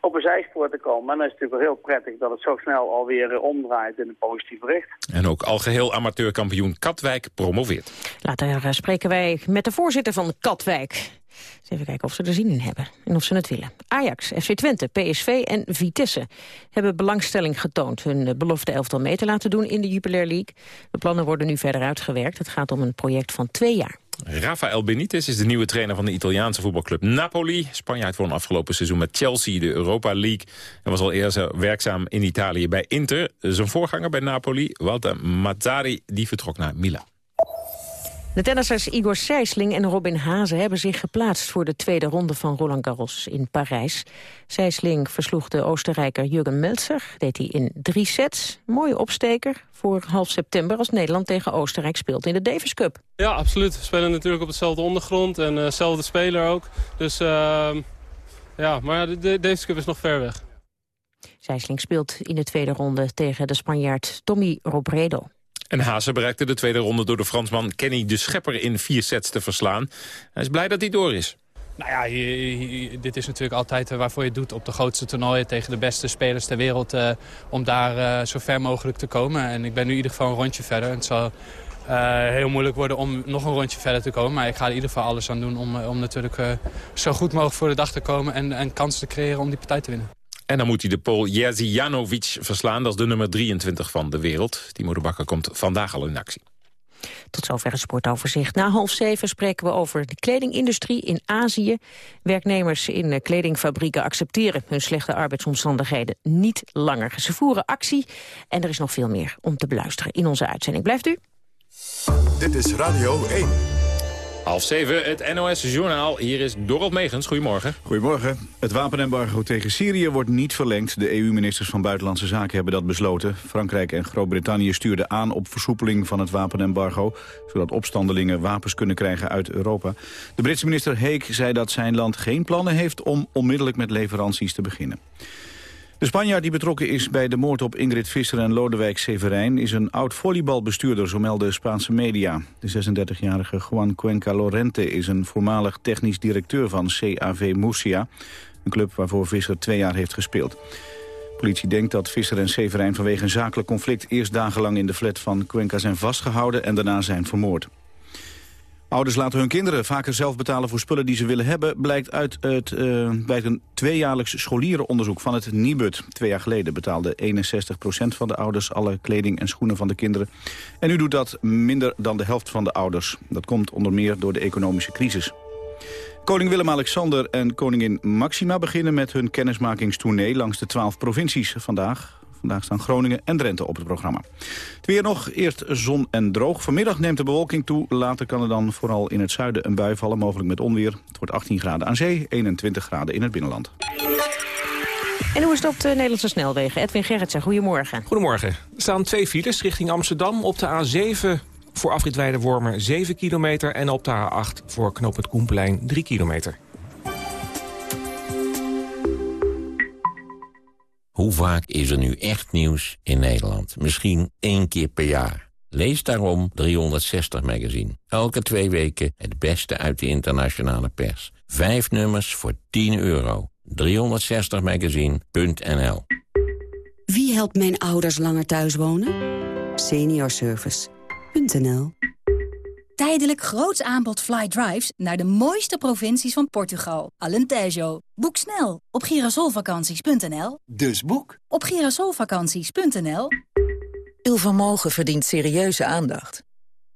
S26: op een zijspoor te komen. Maar dan is het natuurlijk wel heel prettig dat het zo snel alweer omdraait in een positief bericht.
S3: En ook algeheel amateurkampioen Katwijk promoveert.
S4: Later spreken wij met de voorzitter van Katwijk. Eens even kijken of ze er zin in hebben en of ze het willen. Ajax, FC Twente, PSV en Vitesse hebben belangstelling getoond... hun belofte elftal mee te laten doen in de Jupiler League. De plannen worden nu verder uitgewerkt. Het gaat om een project van twee jaar.
S3: Rafael Benitez is de nieuwe trainer van de Italiaanse voetbalclub Napoli. Spanjaard won afgelopen seizoen met Chelsea de Europa League... en was al eerder werkzaam in Italië bij Inter. Zijn voorganger bij Napoli, Walter Mazzari, die vertrok naar Milan.
S4: De tennissers Igor Sijsling en Robin Hazen hebben zich geplaatst voor de tweede ronde van Roland Garros in Parijs. Sijsling versloeg de Oostenrijker Jurgen Meltzer, deed hij in drie sets. Mooie opsteker voor half september als Nederland tegen Oostenrijk speelt in de Davis Cup.
S27: Ja, absoluut. We spelen natuurlijk op dezelfde ondergrond en uh, dezelfde speler ook. Dus uh, ja, maar de Davis Cup is nog ver weg.
S4: Sijsling speelt in de tweede ronde tegen de Spanjaard Tommy Robredo.
S3: En Haase bereikte de tweede ronde door de Fransman Kenny de Schepper in vier sets te verslaan. Hij is blij dat hij door is.
S27: Nou ja, dit is natuurlijk altijd eh, waarvoor je doet op de grootste toernooien tegen de beste spelers ter wereld. Uh, om daar uh, zo ver mogelijk te komen. En ik ben nu in ieder geval een rondje verder. Het zal
S28: heel moeilijk worden om nog een rondje verder te komen. Maar ik ga er in ieder geval alles aan doen om, om natuurlijk zo goed mogelijk voor de dag te komen... en, en kansen te creëren om die partij te winnen.
S3: En dan moet hij de Pool Jerzy Janovic verslaan. Dat is de nummer 23 van de wereld. Timo de Bakker komt vandaag al in actie.
S4: Tot zover het sportoverzicht. Na half zeven spreken we over de kledingindustrie in Azië. Werknemers in kledingfabrieken accepteren hun slechte arbeidsomstandigheden niet langer. Ze voeren actie en er is nog veel meer om te beluisteren in onze uitzending. Blijft u?
S2: Dit is Radio 1.
S3: Half zeven, het NOS-journaal. Hier is Dorot Megens. Goedemorgen.
S29: Goedemorgen. Het wapenembargo tegen Syrië wordt niet verlengd. De EU-ministers van Buitenlandse Zaken hebben dat besloten. Frankrijk en Groot-Brittannië stuurden aan op versoepeling van het wapenembargo... zodat opstandelingen wapens kunnen krijgen uit Europa. De Britse minister Heek zei dat zijn land geen plannen heeft... om onmiddellijk met leveranties te beginnen. De Spanjaard die betrokken is bij de moord op Ingrid Visser en Lodewijk Severijn... is een oud volleybalbestuurder, zo melden Spaanse media. De 36-jarige Juan Cuenca Lorente is een voormalig technisch directeur van CAV Murcia... een club waarvoor Visser twee jaar heeft gespeeld. De politie denkt dat Visser en Severijn vanwege een zakelijk conflict... eerst dagenlang in de flat van Cuenca zijn vastgehouden en daarna zijn vermoord. Ouders laten hun kinderen vaker zelf betalen voor spullen die ze willen hebben... blijkt uit het, uh, een tweejaarlijks scholierenonderzoek van het Nibud. Twee jaar geleden betaalde 61% van de ouders... alle kleding en schoenen van de kinderen. En nu doet dat minder dan de helft van de ouders. Dat komt onder meer door de economische crisis. Koning Willem-Alexander en koningin Maxima beginnen met hun kennismakingstournee langs de twaalf provincies vandaag. Vandaag staan Groningen en Drenthe op het programma. Het weer nog, eerst zon en droog. Vanmiddag neemt de bewolking toe. Later kan er dan vooral in het zuiden een bui vallen, mogelijk met onweer. Het wordt 18 graden aan zee, 21 graden in het binnenland.
S4: En hoe is het op de Nederlandse snelwegen? Edwin Gerritsen, goedemorgen.
S30: Goedemorgen. Er staan twee files richting Amsterdam op de A7 voor afrit Wormer 7 kilometer... en op de A8 voor knooppunt Koenplein 3 kilometer.
S31: Hoe vaak is er nu echt nieuws in Nederland? Misschien één keer per jaar. Lees daarom 360 Magazine. Elke twee weken het beste uit de internationale pers. Vijf nummers voor 10 euro. 360magazine.nl
S32: Wie helpt mijn ouders langer thuis wonen? Seniorservice.nl
S33: Tijdelijk groots aanbod fly drives naar de mooiste provincies van Portugal. Alentejo. Boek snel op girasolvakanties.nl.
S34: Dus boek
S33: op girasolvakanties.nl.
S35: Uw vermogen verdient serieuze aandacht.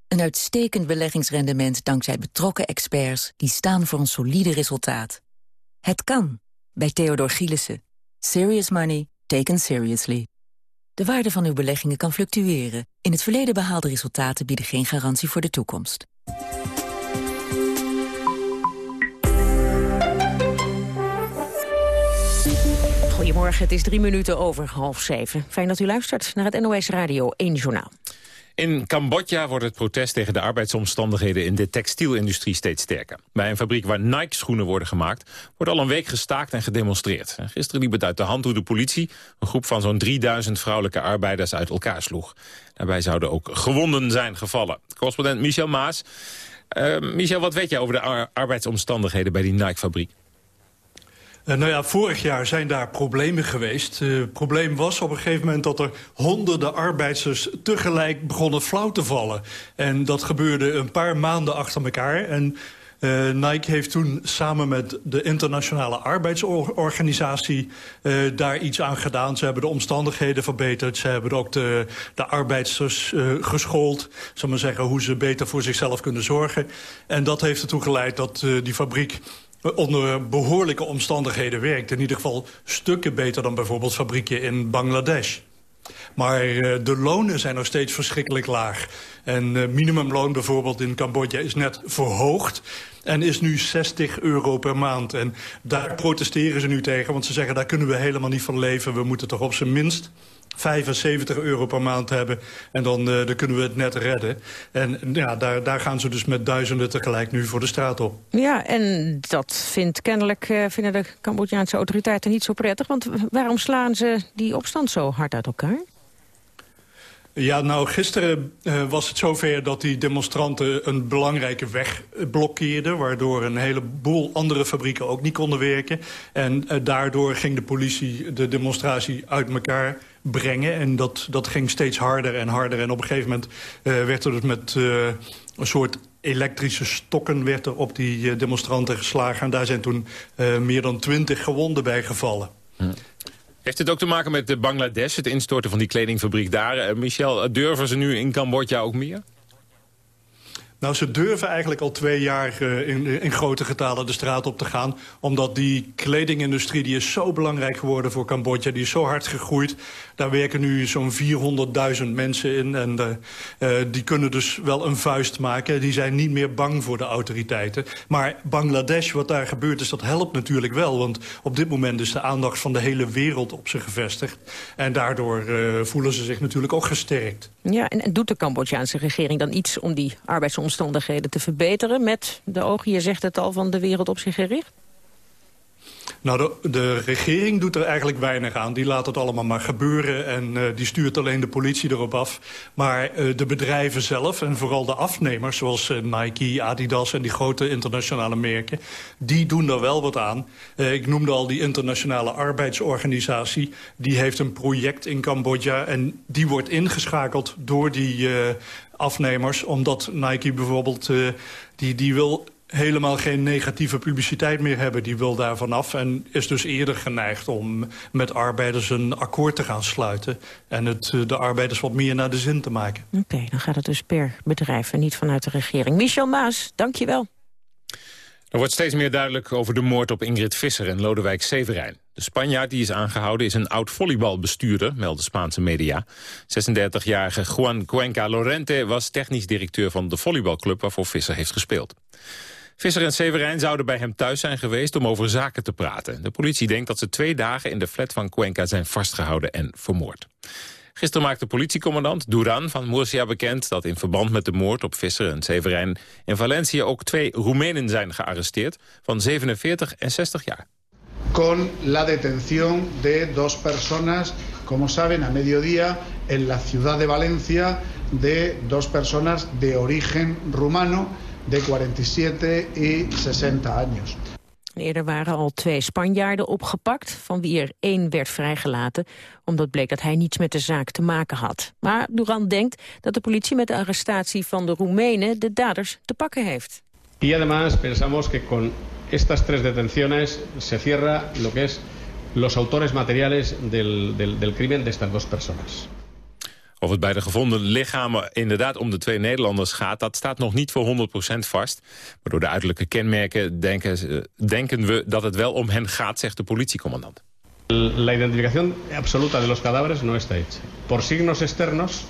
S35: Een uitstekend beleggingsrendement dankzij betrokken experts... die staan voor een solide resultaat. Het kan, bij Theodor Gielissen. Serious money taken seriously. De waarde van uw beleggingen kan fluctueren. In het verleden behaalde resultaten bieden geen garantie voor de toekomst.
S4: Goedemorgen, het is drie minuten over half zeven. Fijn dat u luistert naar het NOS Radio 1 Journaal.
S3: In Cambodja wordt het protest tegen de arbeidsomstandigheden in de textielindustrie steeds sterker. Bij een fabriek waar Nike-schoenen worden gemaakt, wordt al een week gestaakt en gedemonstreerd. Gisteren liep het uit de hand hoe de politie een groep van zo'n 3000 vrouwelijke arbeiders uit elkaar sloeg. Daarbij zouden ook gewonden zijn gevallen. Correspondent Michel Maas. Uh, Michel, wat weet jij over de arbeidsomstandigheden bij die Nike-fabriek?
S36: Uh, nou ja, vorig jaar zijn daar problemen geweest. Het uh, probleem was op een gegeven moment dat er honderden arbeiders tegelijk begonnen flauw te vallen. En dat gebeurde een paar maanden achter elkaar. En uh, Nike heeft toen samen met de internationale arbeidsorganisatie daar iets aan gedaan. Ze hebben de omstandigheden verbeterd. Ze hebben ook de, de geschoold. Zal maar zeggen, hoe ze beter voor zichzelf kunnen zorgen. En dat heeft ertoe geleid dat die fabriek onder behoorlijke omstandigheden werkt. In ieder geval stukken beter dan bijvoorbeeld fabrieken in Bangladesh. Maar uh, de lonen zijn nog steeds verschrikkelijk laag. En uh, minimumloon bijvoorbeeld in Cambodja is net verhoogd. En is nu 60 euro per maand. En daar protesteren ze nu tegen. Want ze zeggen, daar kunnen we helemaal niet van leven. We moeten toch op zijn minst 75 euro per maand hebben. En dan, uh, dan kunnen we het net redden. En ja, daar, daar gaan ze dus met duizenden tegelijk nu voor de straat op.
S4: Ja, en dat vindt kennelijk, uh, vinden de Cambodjaanse autoriteiten niet zo prettig. Want waarom slaan ze die opstand zo hard uit elkaar?
S36: Ja, nou, gisteren uh, was het zover dat die demonstranten een belangrijke weg blokkeerden... waardoor een heleboel andere fabrieken ook niet konden werken. En daardoor ging de politie de demonstratie uit elkaar brengen. En dat, dat ging steeds harder en harder. En op een gegeven moment werd er dus met een soort elektrische stokken werd er op die demonstranten geslagen. En daar zijn toen meer dan twintig gewonden bij gevallen.
S3: Heeft het ook te maken met de Bangladesh, het instorten van die kledingfabriek daar? Michel, durven ze nu in Cambodja ook meer?
S36: Nou, ze durven eigenlijk al twee jaar uh, in, in, grote getalen de straat op te gaan. Omdat die kledingindustrie die is zo belangrijk geworden voor Cambodja. Die is zo hard gegroeid. Daar werken nu zo'n 400.000 mensen in. En uh, die kunnen dus wel een vuist maken. Die zijn niet meer bang voor de autoriteiten. Maar Bangladesh, wat daar gebeurt is, dat helpt natuurlijk wel. Want op dit moment is de aandacht van de hele wereld op ze gevestigd. En daardoor voelen ze zich natuurlijk ook gesterkt.
S4: Ja, en, en doet de Cambodjaanse regering dan iets om die arbeidsomstandigheden omstandigheden te verbeteren... met de ogen, je zegt het al, van de wereld op zich gericht?
S36: Nou, de, de, regering doet er eigenlijk weinig aan. Die laat het allemaal maar gebeuren en uh, die stuurt alleen de politie erop af. Maar uh, de bedrijven zelf en vooral de afnemers... zoals uh, Nike, Adidas en die grote internationale merken... die doen er wel wat aan. ik noemde al die internationale arbeidsorganisatie. Die heeft een project in Cambodja en die wordt ingeschakeld door die afnemers. Omdat Nike bijvoorbeeld, uh, die, die wil helemaal geen negatieve publiciteit meer hebben. Die wil daar vanaf en is dus eerder geneigd om met arbeiders een akkoord te gaan sluiten. En het, eh, de arbeiders wat meer naar de zin te maken.
S4: Oké, dan gaat het dus per bedrijf en niet vanuit de regering. Michel Maas, dank je wel.
S3: Er wordt steeds meer duidelijk over de moord op Ingrid Visser en Lodewijk Severijn. De Spanjaard die is aangehouden is een oud volleybalbestuurder, melden Spaanse media. 36-jarige Juan Cuenca Lorente was technisch directeur van de volleybalclub waarvoor Visser heeft gespeeld. Visser en Severijn zouden bij hem thuis zijn geweest om over zaken te praten. De politie denkt dat ze twee dagen in de flat van Cuenca zijn vastgehouden en vermoord. Gisteren maakte politiecommandant Duran van Murcia bekend... dat in verband met de moord op Visser en Severijn in Valencia ook twee Roemenen zijn gearresteerd... van 47 en 60 jaar.
S37: Con la detención de dos personas, como saben, a mediodía en la ciudad de Valencia... de dos personas de origen rumano de 47 y 60 años.
S4: Eerder waren al twee Spanjaarden opgepakt, van wie er één werd vrijgelaten, omdat bleek dat hij niets met de zaak te maken had. Maar Duran denkt dat de politie met de arrestatie van de Roemenen de daders te pakken heeft.
S23: Y además pensamos que con estas tres detenciones se cierra lo que es los autores materiales del, del, del crimen de estas dos personas.
S3: Of het bij de gevonden lichamen inderdaad om de twee Nederlanders gaat... dat staat nog niet voor 100% vast. Maar door de uiterlijke kenmerken denken, denken we dat het wel om hen gaat... zegt de politiecommandant.
S23: La identificación absoluta de los cadáveres no está hecha. Por signos externos,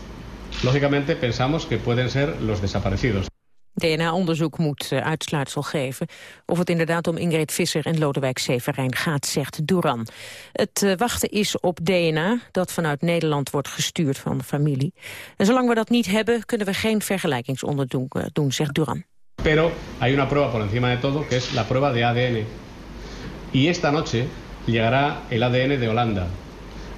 S23: lógicamente pensamos que pueden ser los desaparecidos.
S4: DNA-onderzoek moet uh, uitsluitsel geven. Of het inderdaad om Ingrid Visser en Lodewijk Severijn gaat, zegt Duran. Het uh, wachten is op DNA dat vanuit Nederland wordt gestuurd van de familie. En zolang we dat niet hebben, kunnen we geen vergelijkingsonderzoek uh, doen, zegt Duran.
S23: Pero hay una prueba por encima de todo, que es la prueba de ADN. Y esta noche llegará el ADN de Holanda.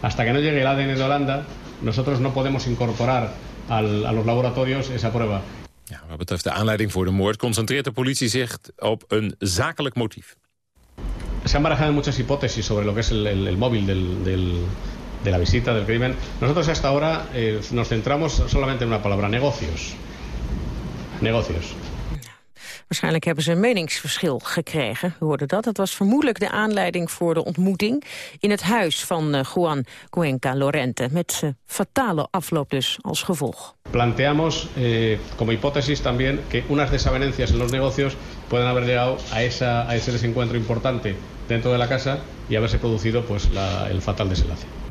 S23: Hasta que no llegue el ADN de Holanda, nosotros no podemos incorporar al, a los laboratorios esa prueba.
S3: Ja, wat betreft de aanleiding voor de moord concentreert de politie zich op een zakelijk motief.
S23: Se han barajado muchas hipótesis sobre lo que es el, el, móvil del, del, de la visita, del crimen. Nosotros hasta ahora eh, nos centramos solamente en una palabra, negocios. Negocios.
S4: Waarschijnlijk hebben ze een meningsverschil gekregen. We hoorden dat. Dat was vermoedelijk de aanleiding voor de ontmoeting... in het huis van uh, Juan Cuenca Lorente. Met uh, fatale afloop dus als gevolg.
S23: Planteamos eh, como hipótesis también que unas desavenencias en los negocios pueden haber llegado a, esa, a ese desencuentro importante dentro de la casa y haberse producido pues, la, el fatal desenlace.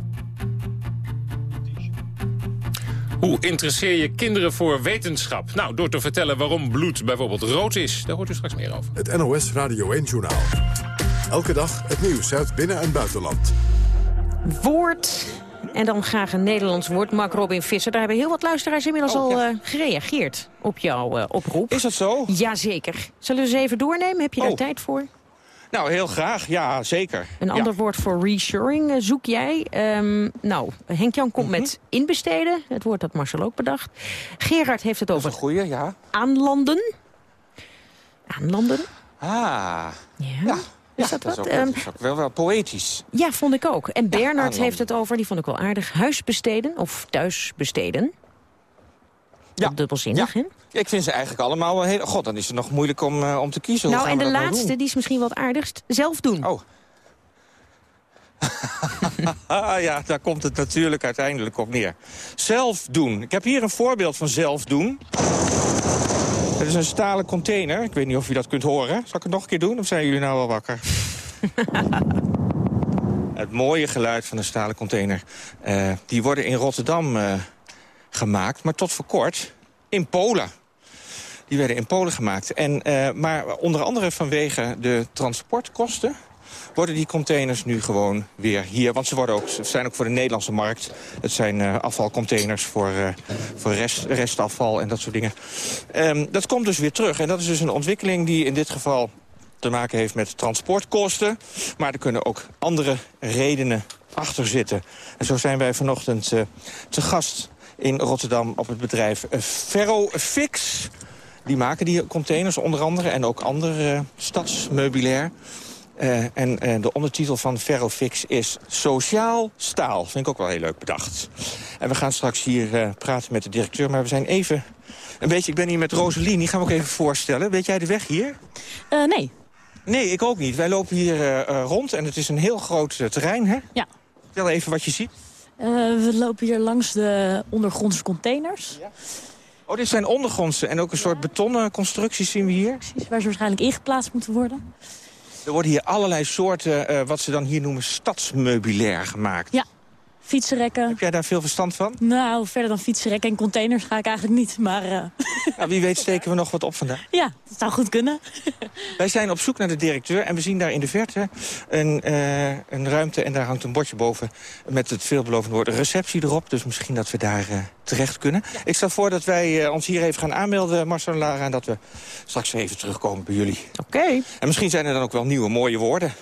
S3: Hoe interesseer je kinderen voor wetenschap? Nou, door te vertellen waarom bloed bijvoorbeeld rood is. Daar hoort u straks meer over.
S38: Het NOS Radio 1-journaal. Elke dag het nieuws uit binnen- en buitenland.
S4: Woord en dan graag een Nederlands woord. Mark Robin Visser, daar hebben heel wat luisteraars inmiddels
S5: Oh,
S4: al eh, gereageerd op jouw eh, oproep.
S5: Is dat zo?
S4: Jazeker. Zullen we ze even doornemen? Heb je daar
S5: Oh.
S4: tijd voor?
S5: Nou, heel graag. Ja, zeker.
S4: Een
S5: Ja.
S4: ander woord voor reshoring eh, zoek jij. Ehm, nou, Henk-Jan komt
S5: Mhm.
S4: met inbesteden. Het woord dat Marcel ook bedacht. Gerard heeft het over
S5: een goeie, ja.
S4: aanlanden. Aanlanden.
S5: Ah,
S4: Ja.
S5: ja.
S4: Is dat,
S5: Dat is
S4: wat?
S5: ook,
S4: Ehm,
S5: dat is ook wel, wel poëtisch.
S4: ja, vond ik ook. En Bernard heeft het over, die vond ik wel aardig, huisbesteden of thuisbesteden.
S5: Ja.
S4: Dubbelzinnig, hè?
S5: Ik vind ze eigenlijk allemaal wel heel... God, dan is het nog moeilijk om, eh, om te kiezen.
S4: Nou, en de
S5: nou
S4: laatste, die is misschien wat aardigst, zelf doen.
S5: Oh. Ja, daar komt het natuurlijk uiteindelijk op neer. Zelf doen. Ik heb hier een voorbeeld van zelf doen. Het is een stalen container. Ik weet niet of u dat kunt horen. Zal ik het nog een keer doen of zijn jullie nou wel wakker? het mooie geluid van een stalen container. eh, die worden in Rotterdam eh, gemaakt, maar tot voor kort in Polen. Die werden in Polen gemaakt. En, eh, maar onder andere vanwege de transportkosten worden die containers nu gewoon weer hier. Want ze, worden ook, ze zijn ook voor de Nederlandse markt. Het zijn eh, afvalcontainers voor, eh, voor rest, restafval en dat soort dingen. Ehm, dat komt dus weer terug. En dat is dus een ontwikkeling die in dit geval te maken heeft met transportkosten. Maar er kunnen ook andere redenen achter zitten. En zo zijn wij vanochtend te gast in Rotterdam op het bedrijf Ferrofix. Die maken die containers onder andere en ook andere eh, stadsmeubilair. Eh, en eh, de ondertitel van Ferrofix is Sociaal Staal. Vind ik ook wel heel leuk bedacht. En we gaan straks hier praten met de directeur. Maar we zijn even een beetje... Ik ben hier met Rosalien, die gaan we ook even voorstellen. Weet jij de weg hier?
S39: Nee.
S5: Nee, ik ook niet. Wij lopen hier rond en het is een heel groot terrein, hè?
S39: Ja.
S5: Vertel even wat je ziet.
S39: We lopen hier langs de ondergrondse containers.
S5: Oh, dit zijn ondergrondse en ook een soort betonnen constructies zien we hier.
S39: Precies, waar ze waarschijnlijk ingeplaatst moeten worden.
S5: Er worden hier allerlei soorten, eh, wat ze dan hier noemen, stadsmeubilair gemaakt.
S39: Ja, fietsenrekken.
S5: Heb jij daar veel verstand van?
S39: Nou, verder dan fietsenrekken en containers ga ik eigenlijk niet. Maar eh,
S5: Nou, wie weet steken we nog wat op vandaag.
S39: ja, dat zou goed kunnen.
S5: Wij zijn op zoek naar de directeur en we zien daar in de verte een, eh, een ruimte... en daar hangt een bordje boven met het veelbelovende woord receptie erop. Dus misschien dat we daar eh, terecht kunnen. Ik stel voor dat wij ons hier even gaan aanmelden, Marcel en Lara... en dat we straks even terugkomen bij jullie.
S4: Oké.
S5: En misschien zijn er dan ook wel nieuwe mooie woorden.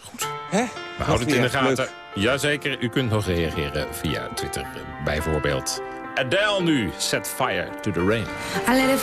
S5: Goed. Hè?
S3: We houden het in de gaten.
S5: Leuk.
S3: Jazeker, u kunt nog reageren via Twitter bijvoorbeeld. Adele nu, Set Fire to the Rain.
S40: It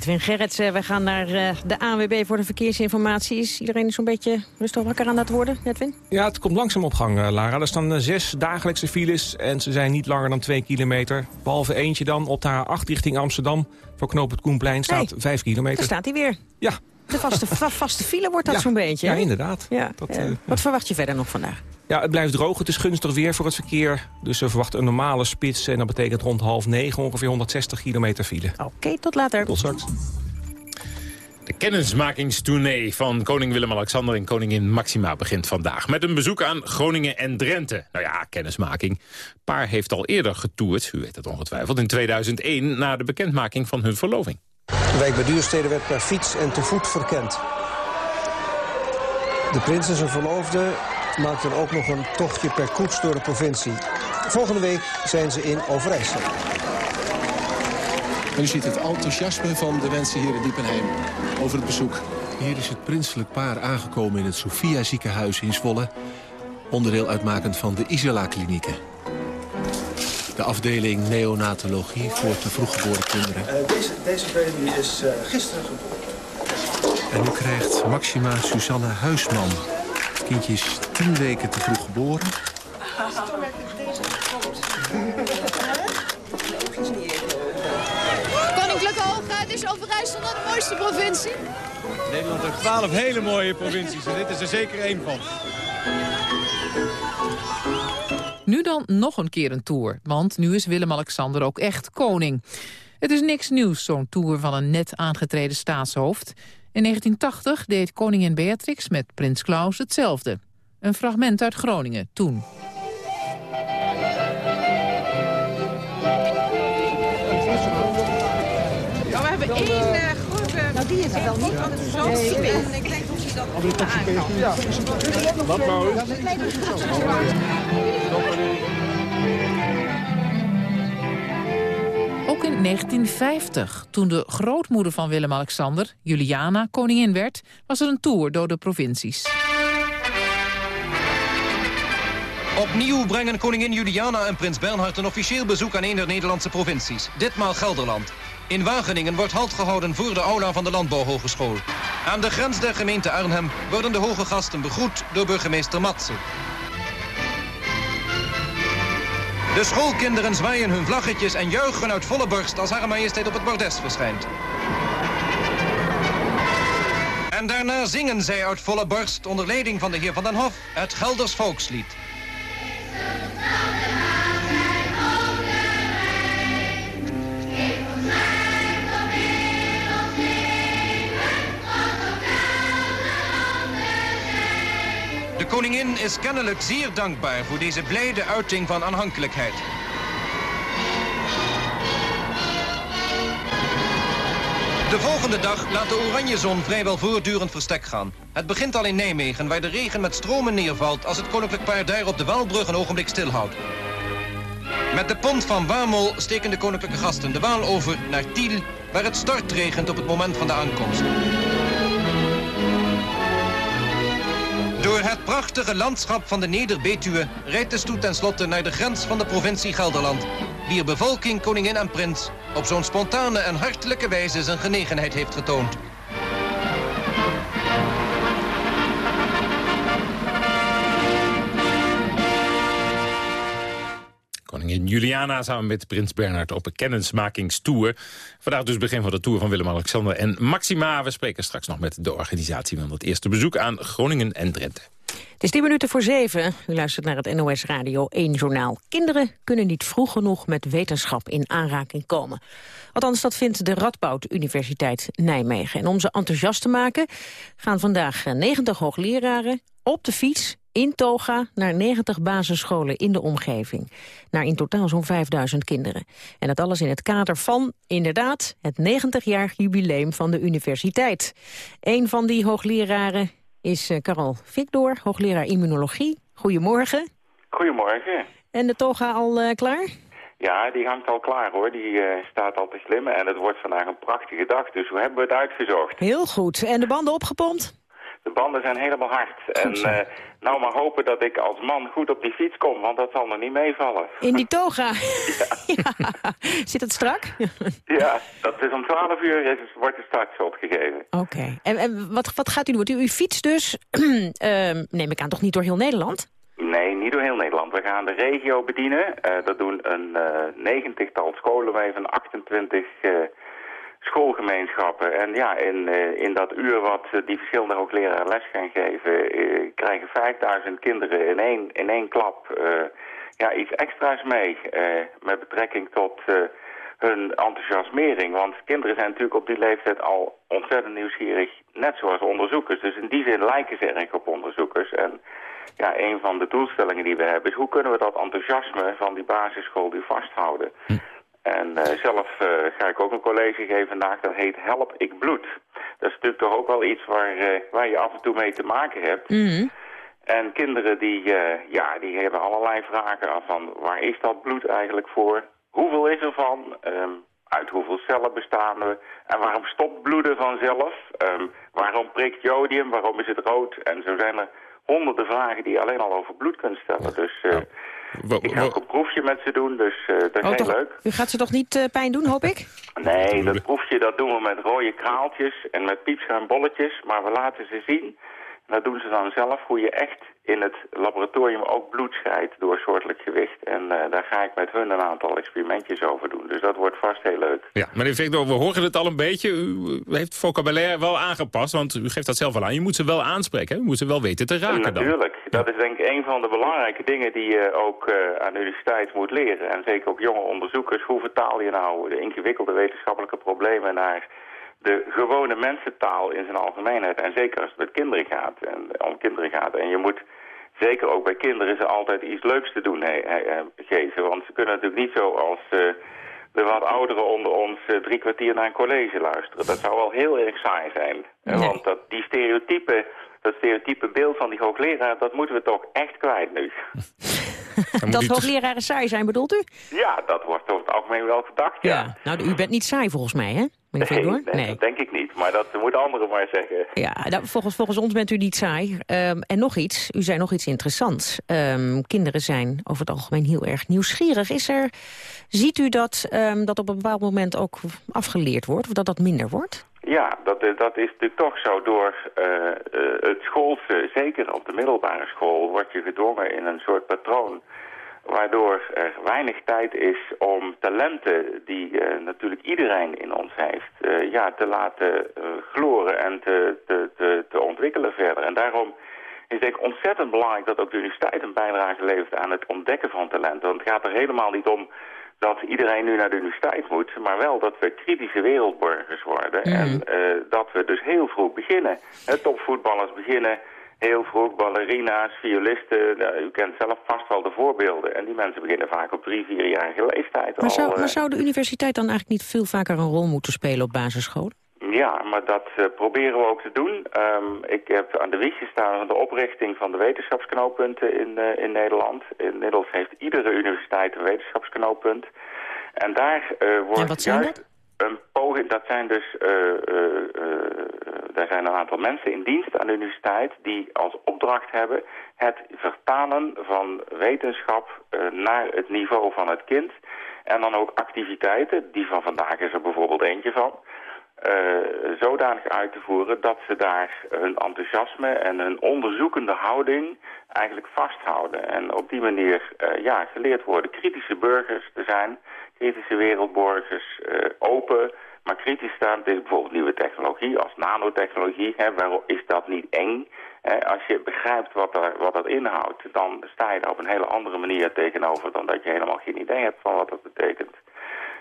S4: Edwin Gerrits, eh, we gaan naar eh, de ANWB voor de verkeersinformatie. Is iedereen zo'n beetje rustig wakker aan het worden, Edwin?
S30: Ja, het komt langzaam op gang, eh, Lara. Er staan eh, zes dagelijkse files en ze zijn niet langer dan twee kilometer. Behalve eentje dan op de A8 richting Amsterdam. Voor knoop het Koenplein staat
S4: Hey,
S30: vijf kilometer.
S4: Daar staat hij weer.
S30: Ja.
S4: De vaste, va- vaste file wordt dat
S30: Ja.
S4: zo'n beetje.
S30: Ja, inderdaad.
S4: Ja.
S30: Dat,
S4: Wat verwacht je verder nog vandaag?
S30: Ja, het blijft droog. Het is gunstig weer voor het verkeer. Dus we verwachten een normale spits. En dat betekent rond half negen ongeveer 160 kilometer file.
S4: Oké, tot later.
S30: Tot straks.
S3: De kennismakingstournee van koning Willem-Alexander en koningin Maxima begint vandaag. Met een bezoek aan Groningen en Drenthe. Nou ja, kennismaking. Paar heeft al eerder getoerd, u weet het ongetwijfeld, in 2001... na de bekendmaking van hun verloving.
S41: De wijk bij Duurstede werd per fiets en te voet verkend. De prins en zijn verloofde maakten ook nog een tochtje per koets door de provincie. Volgende week zijn ze in Overijssel.
S42: U ziet het enthousiasme van de mensen hier in Diepenheim over het bezoek. Hier is het prinselijk paar aangekomen in het Sophia ziekenhuis in Zwolle. Onderdeel uitmakend van de Isola-klinieken. De afdeling neonatologie voor te vroeggeboren kinderen.
S41: deze, deze baby is uh, gisteren geboren.
S42: En nu krijgt Maxima Susanne Huisman. Het kindje is tien weken te vroeg geboren.
S43: Koninklijke Hoogheid is Overijssel nog de mooiste provincie.
S44: Nederland heeft twaalf hele mooie provincies en dit is er zeker één van.
S45: Nu dan nog een keer een tour, want nu is Willem-Alexander ook echt koning. Het is niks nieuws, zo'n tour van een net aangetreden staatshoofd. In 1980 deed koningin Beatrix met prins Klaus hetzelfde. Een fragment uit Groningen, toen.
S43: Ja, we hebben één uh, grote... Nou, die is er wel niet, want het is zo en ik denk dat hij dat niet aan kan. Ja.
S44: Wat wou u?
S45: Ook in 1950, toen de grootmoeder van Willem-Alexander, Juliana, koningin werd... was er een tour door de provincies.
S46: Opnieuw brengen koningin Juliana en prins Bernhard een officieel bezoek aan een der Nederlandse provincies. Ditmaal Gelderland. In Wageningen wordt halt gehouden voor de aula van de Landbouwhogeschool. Aan de grens der gemeente Arnhem worden de hoge gasten begroet door burgemeester Matsen. De schoolkinderen zwaaien hun vlaggetjes en juichen uit volle borst als Hare Majesteit op het bordes verschijnt. En daarna zingen zij uit volle borst onder leiding van de heer van den Hof het Gelders volkslied. De koningin is kennelijk zeer dankbaar voor deze blijde uiting van aanhankelijkheid. De volgende dag laat de Oranjezon vrijwel voortdurend verstek gaan. Het begint al in Nijmegen, waar de regen met stromen neervalt... als het koninklijk paar daar op de Waalbrug een ogenblik stilhoudt. Met de pont van Wamel steken de koninklijke gasten de Waal over naar Tiel... waar het stortregent op het moment van de aankomst. Door het prachtige landschap van de Neder-Betuwe rijdt de stoet tenslotte naar de grens van de provincie Gelderland. Wier bevolking, koningin en prins op zo'n spontane en hartelijke wijze zijn genegenheid heeft getoond.
S3: Koningin Juliana samen met prins Bernhard op een kennismakingstour. Vandaag dus begin van de tour van Willem-Alexander en Maxima. We spreken straks nog met de organisatie van het eerste bezoek aan Groningen en Drenthe.
S4: Het is 10 minuten voor 7. U luistert naar het NOS Radio 1 journaal. Kinderen kunnen niet vroeg genoeg met wetenschap in aanraking komen. Althans, dat vindt de Radboud Universiteit Nijmegen. En om ze enthousiast te maken gaan vandaag 90 hoogleraren op de fiets in toga naar 90 basisscholen in de omgeving. Naar in totaal zo'n 5000 kinderen. En dat alles in het kader van, inderdaad, het 90-jarig jubileum van de universiteit. Een van die hoogleraren is uh, Carol Victor, hoogleraar immunologie. Goedemorgen.
S47: Goedemorgen.
S4: En de toga al uh, klaar?
S47: Ja, die hangt al klaar hoor. Die uh, staat al te slimmen en het wordt vandaag een prachtige dag. Dus hoe hebben we het uitgezocht?
S4: Heel goed. En de banden opgepompt?
S47: De banden zijn helemaal hard. en eh, nou maar hopen dat ik als man goed op die fiets kom, want dat zal me niet meevallen.
S4: In die toga. Ja. Zit het strak?
S47: Ja, dat is om 12 uur is, wordt de startschot gegeven.
S4: Oké. En, en wat, wat gaat u doen? U, u fietst dus, ehm, neem ik aan, toch niet door heel Nederland?
S47: Nee, niet door heel Nederland. We gaan de regio bedienen. Eh, dat doen een eh, negentigtal scholen mee van 28 eh, schoolgemeenschappen. En ja, in, eh, in dat uur wat eh, die verschillende hoogleraren les gaan geven... eh, krijgen 5000 kinderen in één, in één klap ja, iets extra's mee. met betrekking tot hun enthousiasmering. Want kinderen zijn natuurlijk op die leeftijd al ontzettend nieuwsgierig. Net zoals onderzoekers. Dus in die zin lijken ze erg op onderzoekers. En ja, een van de doelstellingen die we hebben is... hoe kunnen we dat enthousiasme van die basisschool nu vasthouden... En eh, zelf eh, ga ik ook een college geven vandaag, dat heet Help ik bloed. Dat is natuurlijk toch ook wel iets waar, eh, waar je af en toe mee te maken hebt. En kinderen die, ja, die hebben allerlei vragen af van waar is dat bloed eigenlijk voor? Hoeveel is er van? Ehm, uit hoeveel cellen bestaan we? En waarom stopt bloeden vanzelf? Ehm, waarom prikt jodium? Waarom is het rood? En zo zijn er honderden vragen die je alleen al over bloed kunt stellen. Dus ik ga ook een proefje met ze doen, dus eh, dat is
S4: Oh,
S47: heel
S4: toch,
S47: leuk.
S4: u gaat ze toch niet eh, pijn doen, hoop ik?
S47: Nee, dat proefje dat doen we met rode kraaltjes en met piepschuimbolletjes. Maar we laten ze zien, en dat doen ze dan zelf, hoe je echt in het laboratorium ook bloed scheidt door soortelijk gewicht. En eh, daar ga ik met hun een aantal experimentjes over doen. Dus dat wordt vast heel leuk.
S3: Ja, meneer Victor, we horen het al een beetje. U heeft het vocabulaire wel aangepast, want u geeft dat zelf al aan. Je moet ze wel aanspreken, hè? u moet ze wel weten te raken dan.
S47: Natuurlijk. Dat is denk ik een van de belangrijke dingen die je ook eh, aan de universiteit moet leren. En zeker ook jonge onderzoekers. Hoe vertaal je nou de ingewikkelde wetenschappelijke problemen naar de gewone mensentaal in zijn algemeenheid. En zeker als het met kinderen gaat en om kinderen gaat. En je moet zeker ook bij kinderen ze altijd iets leuks te doen he- he- geven. Want ze kunnen natuurlijk niet zo als eh, de wat ouderen onder ons eh, drie kwartier naar een college luisteren. Dat zou wel heel erg saai zijn. Want dat, die stereotype, dat stereotype beeld van die hoogleraar, dat moeten we toch echt kwijt nu.
S4: dat hoogleraren saai zijn, bedoelt u?
S47: Ja, dat wordt over het algemeen wel gedacht, ja.
S4: Nou, u bent niet saai volgens mij, hè? Victor?
S47: nee, dat denk ik niet. Maar dat moeten anderen maar zeggen.
S4: Ja, nou, volgens, volgens ons bent u niet saai. Ehm, en nog iets, u zei nog iets interessants. Ehm, kinderen zijn over het algemeen heel erg nieuwsgierig. Is er, ziet u dat ehm, dat op een bepaald moment ook afgeleerd wordt? Of dat dat minder wordt?
S47: Ja, dat, eh, dat is natuurlijk toch zo. Door eh, eh, het schoolse, zeker op de middelbare school, word je gedwongen in een soort patroon. Waardoor er weinig tijd is om talenten die natuurlijk iedereen in ons heeft, ja, te laten gloren en te, te, te, te ontwikkelen verder. En daarom is denk ik ontzettend belangrijk dat ook de universiteit een bijdrage levert aan het ontdekken van talenten. Want het gaat er helemaal niet om dat iedereen nu naar de universiteit moet, maar wel dat we kritische wereldburgers worden. En eh, dat we dus heel vroeg beginnen. Topvoetballers beginnen heel vroeg, ballerina's, violisten. Nou, u kent zelf vast wel de voorbeelden. En die mensen beginnen vaak op drie, vierjarige leeftijd
S4: Maar
S47: al.
S4: zou,
S47: eh,
S4: maar zou de universiteit dan eigenlijk niet veel vaker een rol moeten spelen op basisscholen?
S47: Ja, maar dat eh, proberen we ook te doen. Ehm, ik heb aan de wieg gestaan van de oprichting van de wetenschapsknooppunten in, eh, in Nederland. Inmiddels heeft iedere universiteit een wetenschapsknooppunt. En daar eh, wordt
S4: En wat zijn
S47: juist een poging... Dat zijn dus... daar zijn een aantal mensen in dienst aan de universiteit... die als opdracht hebben het vertalen van wetenschap naar het niveau van het kind... En dan ook activiteiten, die van vandaag is er bijvoorbeeld eentje van zodanig uit te voeren dat ze daar hun enthousiasme en hun onderzoekende houding eigenlijk vasthouden. En op die manier eh, ja, geleerd worden kritische burgers te zijn, kritische wereldburgers, eh, open, maar kritisch staan tegen bijvoorbeeld nieuwe technologie als nanotechnologie. Hè, waarom is dat niet eng? Als je begrijpt wat, wat dat inhoudt, dan sta je daar op een hele andere manier tegenover dan dat je helemaal geen idee hebt van wat dat betekent.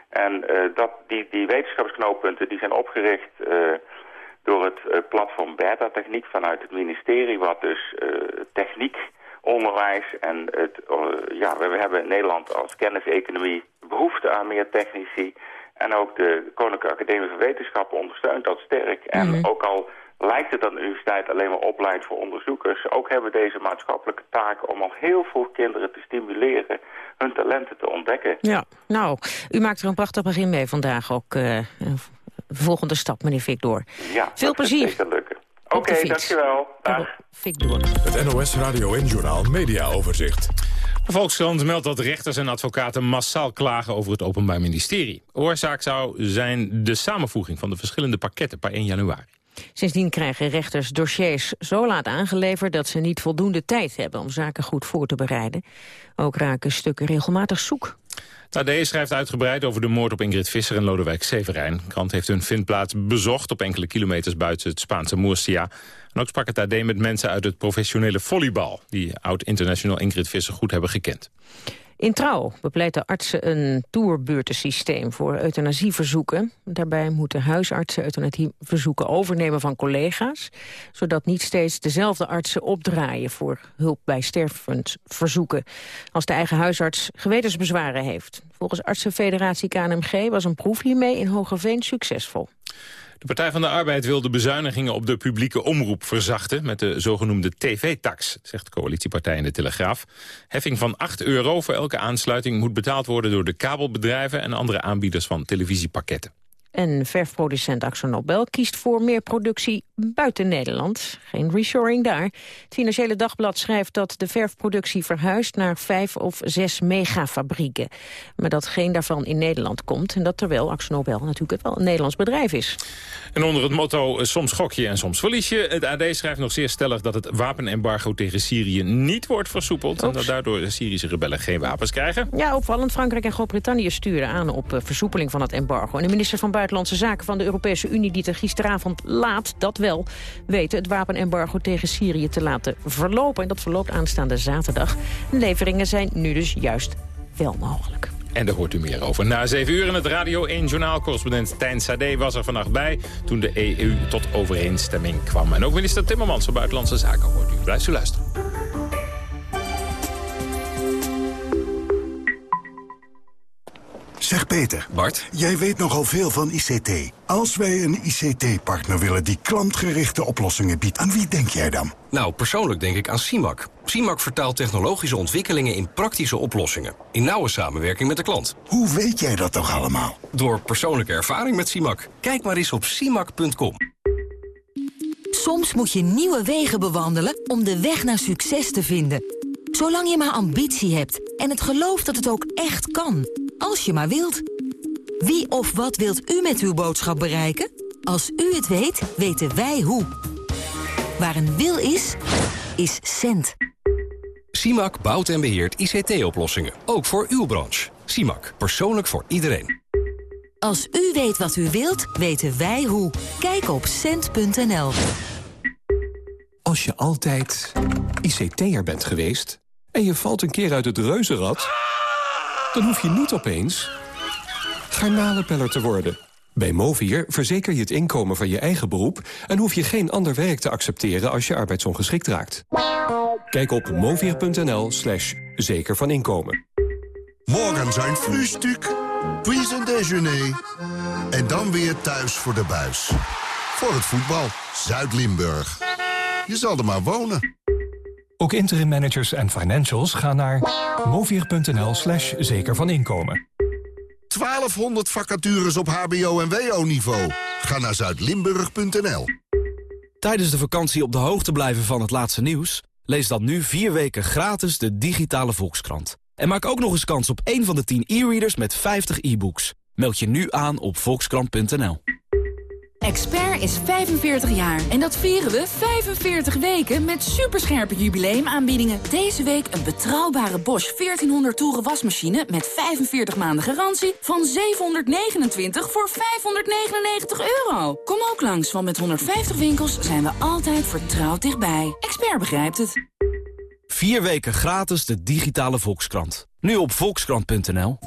S47: En eh, dat, die, die wetenschapsknooppunten die zijn opgericht eh, door het eh, platform Beta Techniek vanuit het ministerie, wat dus techniek, onderwijs en het, ja, we, hebben in Nederland als kenniseconomie behoefte aan meer technici. En ook de Koninklijke Academie van Wetenschappen ondersteunt dat sterk. En ook al lijkt het dat de universiteit alleen maar opleidt voor onderzoekers, ook hebben deze maatschappelijke taak om al heel vroeg kinderen te stimuleren hun talenten te ontdekken.
S4: Ja, nou, u maakt er een prachtig begin mee vandaag ook. eh, een volgende stap, meneer Victor.
S47: Ja,
S4: Veel plezier.
S47: zeker lukken. Oké, dankjewel. Dag.
S4: Door.
S2: Het NOS Radio en Journaal Media Overzicht.
S3: De Volkskrant meldt dat rechters en advocaten massaal klagen over het Openbaar Ministerie. Oorzaak zou zijn de samenvoeging van de verschillende pakketten per 1 januari.
S4: Sindsdien krijgen rechters dossiers zo laat aangeleverd dat ze niet voldoende tijd hebben om zaken goed voor te bereiden. Ook raken stukken regelmatig zoek.
S3: AD schrijft uitgebreid over de moord op Ingrid Visser en Lodewijk Severijn. De krant heeft hun vindplaats bezocht op enkele kilometers buiten het Spaanse Murcia. En ook sprak het AD met mensen uit het professionele volleybal... die oud-international Ingrid Visser goed hebben gekend.
S4: In Trouw bepleiten artsen een tourbeurtensysteem voor euthanasieverzoeken. Daarbij moeten huisartsen euthanasieverzoeken overnemen van collega's... zodat niet steeds dezelfde artsen opdraaien voor hulp bij stervensverzoeken... als de eigen huisarts gewetensbezwaren heeft. Volgens artsenfederatie KNMG was een proef hiermee in Hogeveen succesvol.
S3: De Partij van de Arbeid wil de bezuinigingen op de publieke omroep verzachten... met de zogenoemde tv-tax, zegt de coalitiepartij in de Telegraaf. Heffing van 8 euro voor elke aansluiting moet betaald worden... door de kabelbedrijven en andere aanbieders van televisiepakketten.
S4: En verfproducent Axel Nobel kiest voor meer productie buiten Nederland. Geen reshoring daar. Het Financiële Dagblad schrijft dat de verfproductie verhuist naar vijf of zes megafabrieken. Maar dat geen daarvan in Nederland komt. En dat terwijl Axel Nobel natuurlijk wel een Nederlands bedrijf is.
S3: En onder het motto eh, soms gok je en soms verlies je. Het AD schrijft nog zeer stellig dat het wapenembargo tegen Syrië niet wordt versoepeld. En dat daardoor de Syrische rebellen geen wapens krijgen.
S4: Ja, opvallend. Frankrijk en Groot-Brittannië sturen aan op eh, versoepeling van het embargo. En de minister van Buitenlandse Zaken van de Europese Unie... die er gisteravond laat, dat wel, weten het wapenembargo tegen Syrië te laten verlopen. En dat verloopt aanstaande zaterdag. Leveringen zijn nu dus juist wel mogelijk.
S3: En daar hoort u meer over. Na 7 uur in het Radio 1 Journaal. Correspondent Tijn Sade was er vannacht bij toen de EU tot overeenstemming kwam. En ook minister Timmermans van Buitenlandse Zaken hoort u. Blijft u luisteren.
S48: Zeg Peter.
S49: Bart?
S48: Jij weet nogal veel van ICT. Als wij een ICT-partner willen die klantgerichte oplossingen biedt... aan wie denk jij dan?
S49: Nou, persoonlijk denk ik aan CIMAC. CIMAC vertaalt technologische ontwikkelingen in praktische oplossingen. In nauwe samenwerking met de klant.
S48: Hoe weet jij dat toch allemaal?
S49: Door persoonlijke ervaring met CIMAC. Kijk maar eens op CIMAC.com.
S50: Soms moet je nieuwe wegen bewandelen om de weg naar succes te vinden. Zolang je maar ambitie hebt en het geloof dat het ook echt kan. Als je maar wilt. Wie of wat wilt u met uw boodschap bereiken? Als u het weet, weten wij hoe. Waar een wil is, is cent.
S49: CIMAC bouwt en beheert ICT-oplossingen. Ook voor uw branche. CIMAC. Persoonlijk voor iedereen.
S50: Als u weet wat u wilt, weten wij hoe. Kijk op cent.nl.
S51: Als je altijd ICT'er bent geweest en je valt een keer uit het reuzenrad... dan hoef je niet opeens garnalenpeller te worden. Bij Movier verzeker je het inkomen van je eigen beroep... en hoef je geen ander werk te accepteren als je arbeidsongeschikt raakt. Kijk op movier.nl slash zeker van inkomen.
S52: Morgen zijn Frühstück, puis een déjeuner. En dan weer thuis voor de buis. Voor het voetbal, Zuid-Limburg. Je zal er maar wonen.
S51: Ook interim managers en financials gaan naar movier.nl slash zeker van inkomen.
S52: 1200 vacatures op hbo- en wo-niveau. Ga naar zuidlimburg.nl.
S53: Tijdens de vakantie op de hoogte blijven van het laatste nieuws? Lees dan nu vier weken gratis de digitale Volkskrant. En maak ook nog eens kans op één van de 10 e-readers met 50 e-books. Meld je nu aan op volkskrant.nl.
S33: Expert is 45 jaar en dat vieren we 45 weken met superscherpe jubileumaanbiedingen. Deze week een betrouwbare Bosch 1400 toeren wasmachine met 45 maanden garantie van 729 voor 599 euro. Kom ook langs, want met 150 winkels zijn we altijd vertrouwd dichtbij. Expert begrijpt het.
S53: Vier weken gratis de digitale Volkskrant. Nu op volkskrant.nl.